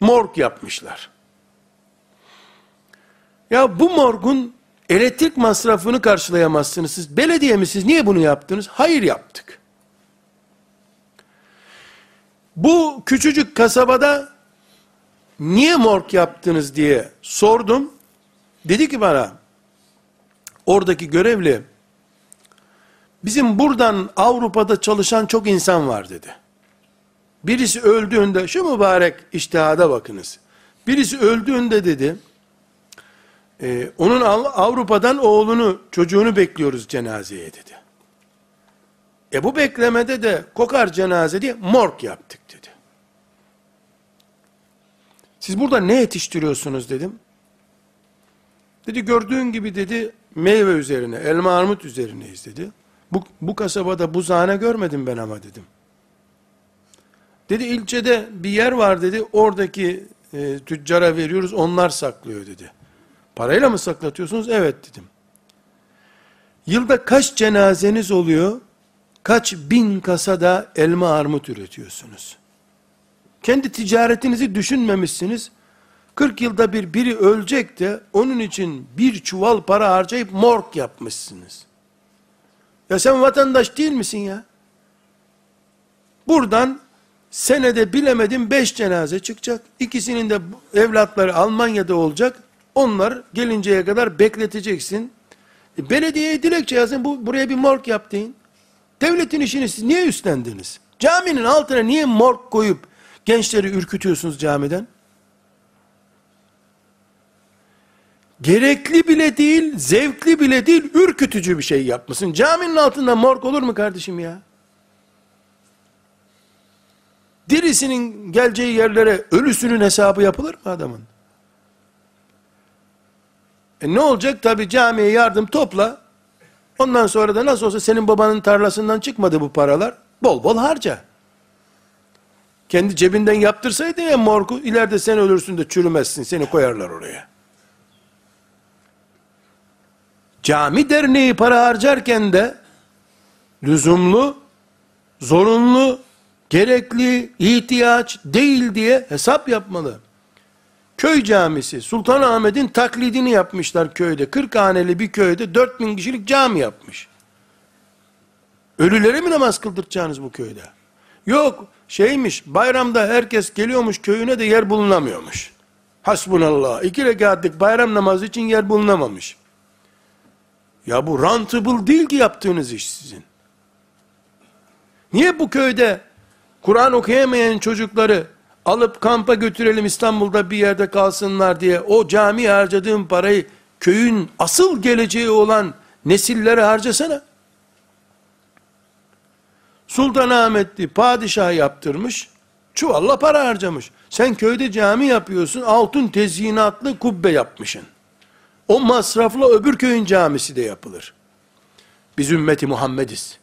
Morg yapmışlar. Ya bu morgun elektrik masrafını karşılayamazsınız siz. Belediye mi siz? Niye bunu yaptınız? Hayır yaptık. Bu küçücük kasabada niye morg yaptınız diye sordum. Dedi ki bana, oradaki görevli, bizim buradan Avrupa'da çalışan çok insan var dedi. Birisi öldüğünde, şu mübarek iştihada bakınız. Birisi öldüğünde dedi, e, onun Avrupa'dan oğlunu, çocuğunu bekliyoruz cenazeye dedi. E bu beklemede de kokar cenaze diye morg yaptık dedi. Siz burada ne yetiştiriyorsunuz dedim. Dedi gördüğün gibi dedi meyve üzerine, elma armut üzerineyiz dedi. Bu, bu kasabada buzhane görmedim ben ama dedim. Dedi ilçede bir yer var dedi, oradaki e, tüccara veriyoruz, onlar saklıyor dedi. Parayla mı saklatıyorsunuz? Evet dedim. Yılda kaç cenazeniz oluyor? Kaç bin kasada elma armut üretiyorsunuz? Kendi ticaretinizi düşünmemişsiniz. 40 yılda bir biri ölecek de onun için bir çuval para harcayıp morg yapmışsınız. Ya sen vatandaş değil misin ya? Buradan senede bilemedim beş cenaze çıkacak. İkisinin de evlatları Almanya'da olacak. Onlar gelinceye kadar bekleteceksin. E, belediyeye dilekçe yazın, bu, buraya bir morg yap. Devletin işini siz niye üstlendiniz? Caminin altına niye morg koyup gençleri ürkütüyorsunuz camiden? Gerekli bile değil, zevkli bile değil, ürkütücü bir şey yapmışsın. Caminin altında morg olur mu kardeşim ya? Dirisinin geleceği yerlere ölüsünün hesabı yapılır mı adamın? E ne olacak? Tabi camiye yardım topla. Ondan sonra da nasıl olsa senin babanın tarlasından çıkmadı bu paralar. Bol bol harca. Kendi cebinden yaptırsaydın ya morgu, ileride sen ölürsün de çürümezsin, seni koyarlar oraya. Cami derneği para harcarken de, lüzumlu, zorunlu, gerekli, ihtiyaç değil diye hesap yapmalı. Köy camisi, Sultanahmet'in taklidini yapmışlar köyde. 40 haneli bir köyde 4000 kişilik cami yapmış. Ölülere mi namaz kıldırtacaksınız bu köyde? Yok, şeymiş, bayramda herkes geliyormuş köyüne de yer bulunamıyormuş. Hasbunallah. İki rekatlık bayram namazı için yer bulunamamış. Ya bu rentable değil ki yaptığınız iş sizin. Niye bu köyde Kur'an okuyamayan çocukları alıp kampa götürelim İstanbul'da bir yerde kalsınlar diye o cami harcadığım parayı köyün asıl geleceği olan nesillere harcasana. Sultanahmetli padişah yaptırmış, çuvalla para harcamış. Sen köyde cami yapıyorsun, altın tezyinatlı kubbe yapmışsın. O masrafla öbür köyün camisi de yapılır. Biz ümmeti Muhammediz.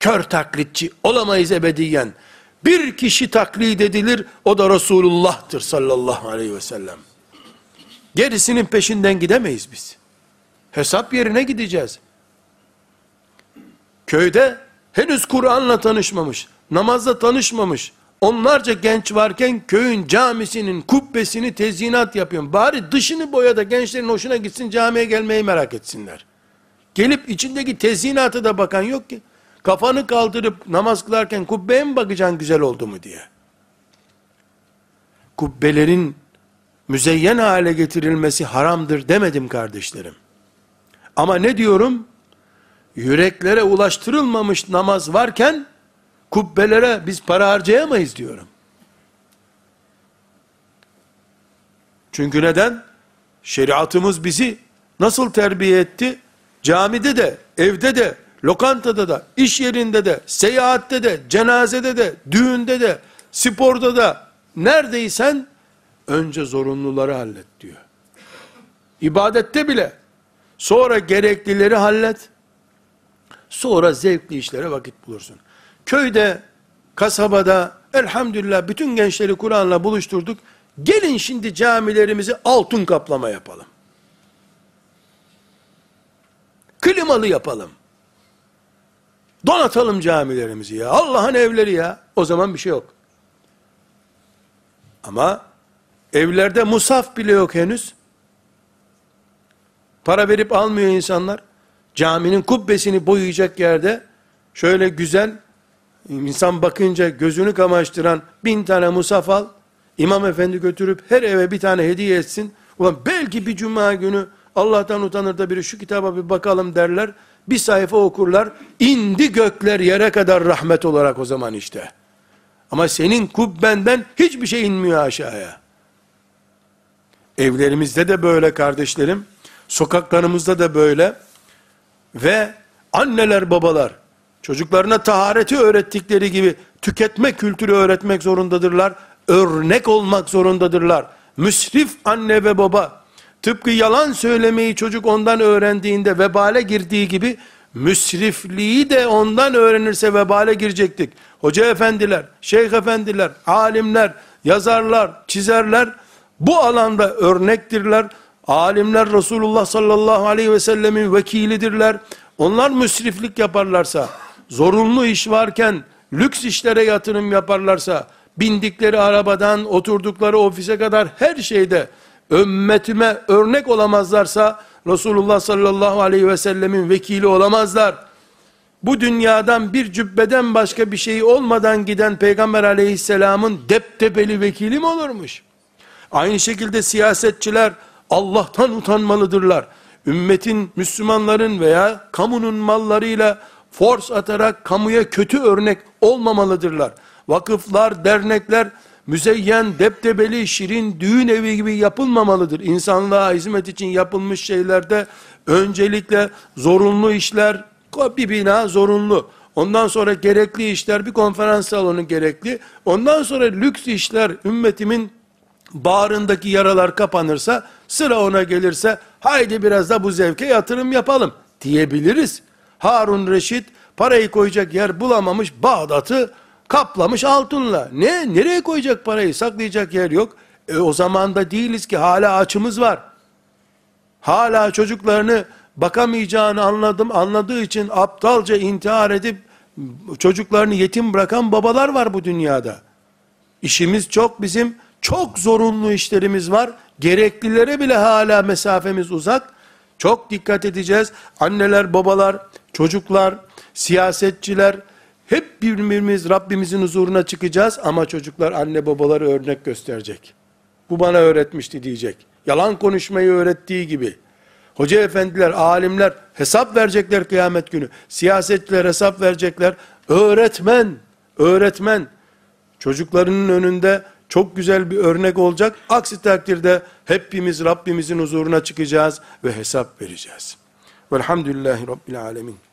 Kör taklitçi olamayız ebediyen. Bir kişi taklit edilir, o da Resulullah'tır sallallahu aleyhi ve sellem. Gerisinin peşinden gidemeyiz biz. Hesap yerine gideceğiz. Köyde henüz Kur'an'la tanışmamış, namazla tanışmamış, onlarca genç varken köyün camisinin kubbesini tezyinat yapıyorum. Bari dışını boya da gençlerin hoşuna gitsin camiye gelmeyi merak etsinler. Gelip içindeki tezyinatı da bakan yok ki. Kafanı kaldırıp namaz kılarken kubbeye mi bakacaksın güzel oldu mu diye. Kubbelerin müzeyyen hale getirilmesi haramdır demedim kardeşlerim. Ama ne diyorum? Yüreklere ulaştırılmamış namaz varken kubbelere biz para harcayamayız diyorum. Çünkü neden? Şeriatımız bizi nasıl terbiye etti? Camide de, evde de, lokantada da, iş yerinde de, seyahatte de, cenazede de, düğünde de, sporda da, neredeysen önce zorunluları hallet diyor. İbadette bile sonra gereklileri hallet. Sonra zevkli işlere vakit bulursun. Köyde, kasabada elhamdülillah bütün gençleri Kur'an'la buluşturduk. Gelin şimdi camilerimizi altın kaplama yapalım. Klimalı yapalım. Donatalım camilerimizi ya. Allah'ın evleri ya. O zaman bir şey yok. Ama evlerde musaf bile yok henüz. Para verip almıyor insanlar. Caminin kubbesini boyayacak yerde şöyle güzel İnsan bakınca gözünü kamaştıran bin tane musaf al, imam efendi götürüp her eve bir tane hediye etsin. Ulan belki bir cuma günü Allah'tan utanır da biri şu kitaba bir bakalım derler. Bir sayfa okurlar. indi gökler yere kadar rahmet olarak o zaman işte. Ama senin kubbenden hiçbir şey inmiyor aşağıya. Evlerimizde de böyle kardeşlerim. Sokaklarımızda da böyle. Ve anneler babalar çocuklarına tahareti öğrettikleri gibi tüketme kültürü öğretmek zorundadırlar. Örnek olmak zorundadırlar. Müsrif anne ve baba tıpkı yalan söylemeyi çocuk ondan öğrendiğinde vebale girdiği gibi müsrifliği de ondan öğrenirse vebale girecektik. Hoca efendiler, şeyh efendiler, alimler, yazarlar, çizerler bu alanda örnektirler. Alimler Resulullah sallallahu aleyhi ve sellemin vekilidirler. Onlar müsriflik yaparlarsa, zorunlu iş varken lüks işlere yatırım yaparlarsa, bindikleri arabadan oturdukları ofise kadar her şeyde ümmetime örnek olamazlarsa Resulullah sallallahu aleyhi ve sellemin vekili olamazlar. Bu dünyadan bir cübbeden başka bir şey olmadan giden Peygamber aleyhisselamın deptebeli vekili mi olurmuş? Aynı şekilde siyasetçiler Allah'tan utanmalıdırlar. Ümmetin, Müslümanların veya kamunun mallarıyla force atarak kamuya kötü örnek olmamalıdırlar. Vakıflar, dernekler müzeyyen, deptebeli, şirin, düğün evi gibi yapılmamalıdır. İnsanlığa hizmet için yapılmış şeylerde öncelikle zorunlu işler, bir bina zorunlu. Ondan sonra gerekli işler, bir konferans salonu gerekli. Ondan sonra lüks işler, ümmetimin bağrındaki yaralar kapanırsa, sıra ona gelirse, haydi biraz da bu zevke yatırım yapalım diyebiliriz. Harun Reşit parayı koyacak yer bulamamış, Bağdat'ı kaplamış altınla. Ne? Nereye koyacak parayı? Saklayacak yer yok. E o zaman da değiliz ki hala açımız var. Hala çocuklarını bakamayacağını anladım, anladığı için aptalca intihar edip çocuklarını yetim bırakan babalar var bu dünyada. İşimiz çok bizim, çok zorunlu işlerimiz var. Gereklilere bile hala mesafemiz uzak. Çok dikkat edeceğiz. Anneler, babalar, çocuklar, siyasetçiler, hep birbirimiz Rabbimizin huzuruna çıkacağız ama çocuklar anne babaları örnek gösterecek. Bu bana öğretmişti diyecek. Yalan konuşmayı öğrettiği gibi. Hoca efendiler, alimler hesap verecekler kıyamet günü. Siyasetçiler hesap verecekler. Öğretmen, öğretmen çocuklarının önünde çok güzel bir örnek olacak. Aksi takdirde hepimiz Rabbimizin huzuruna çıkacağız ve hesap vereceğiz. Velhamdülillahi Rabbil Alemin.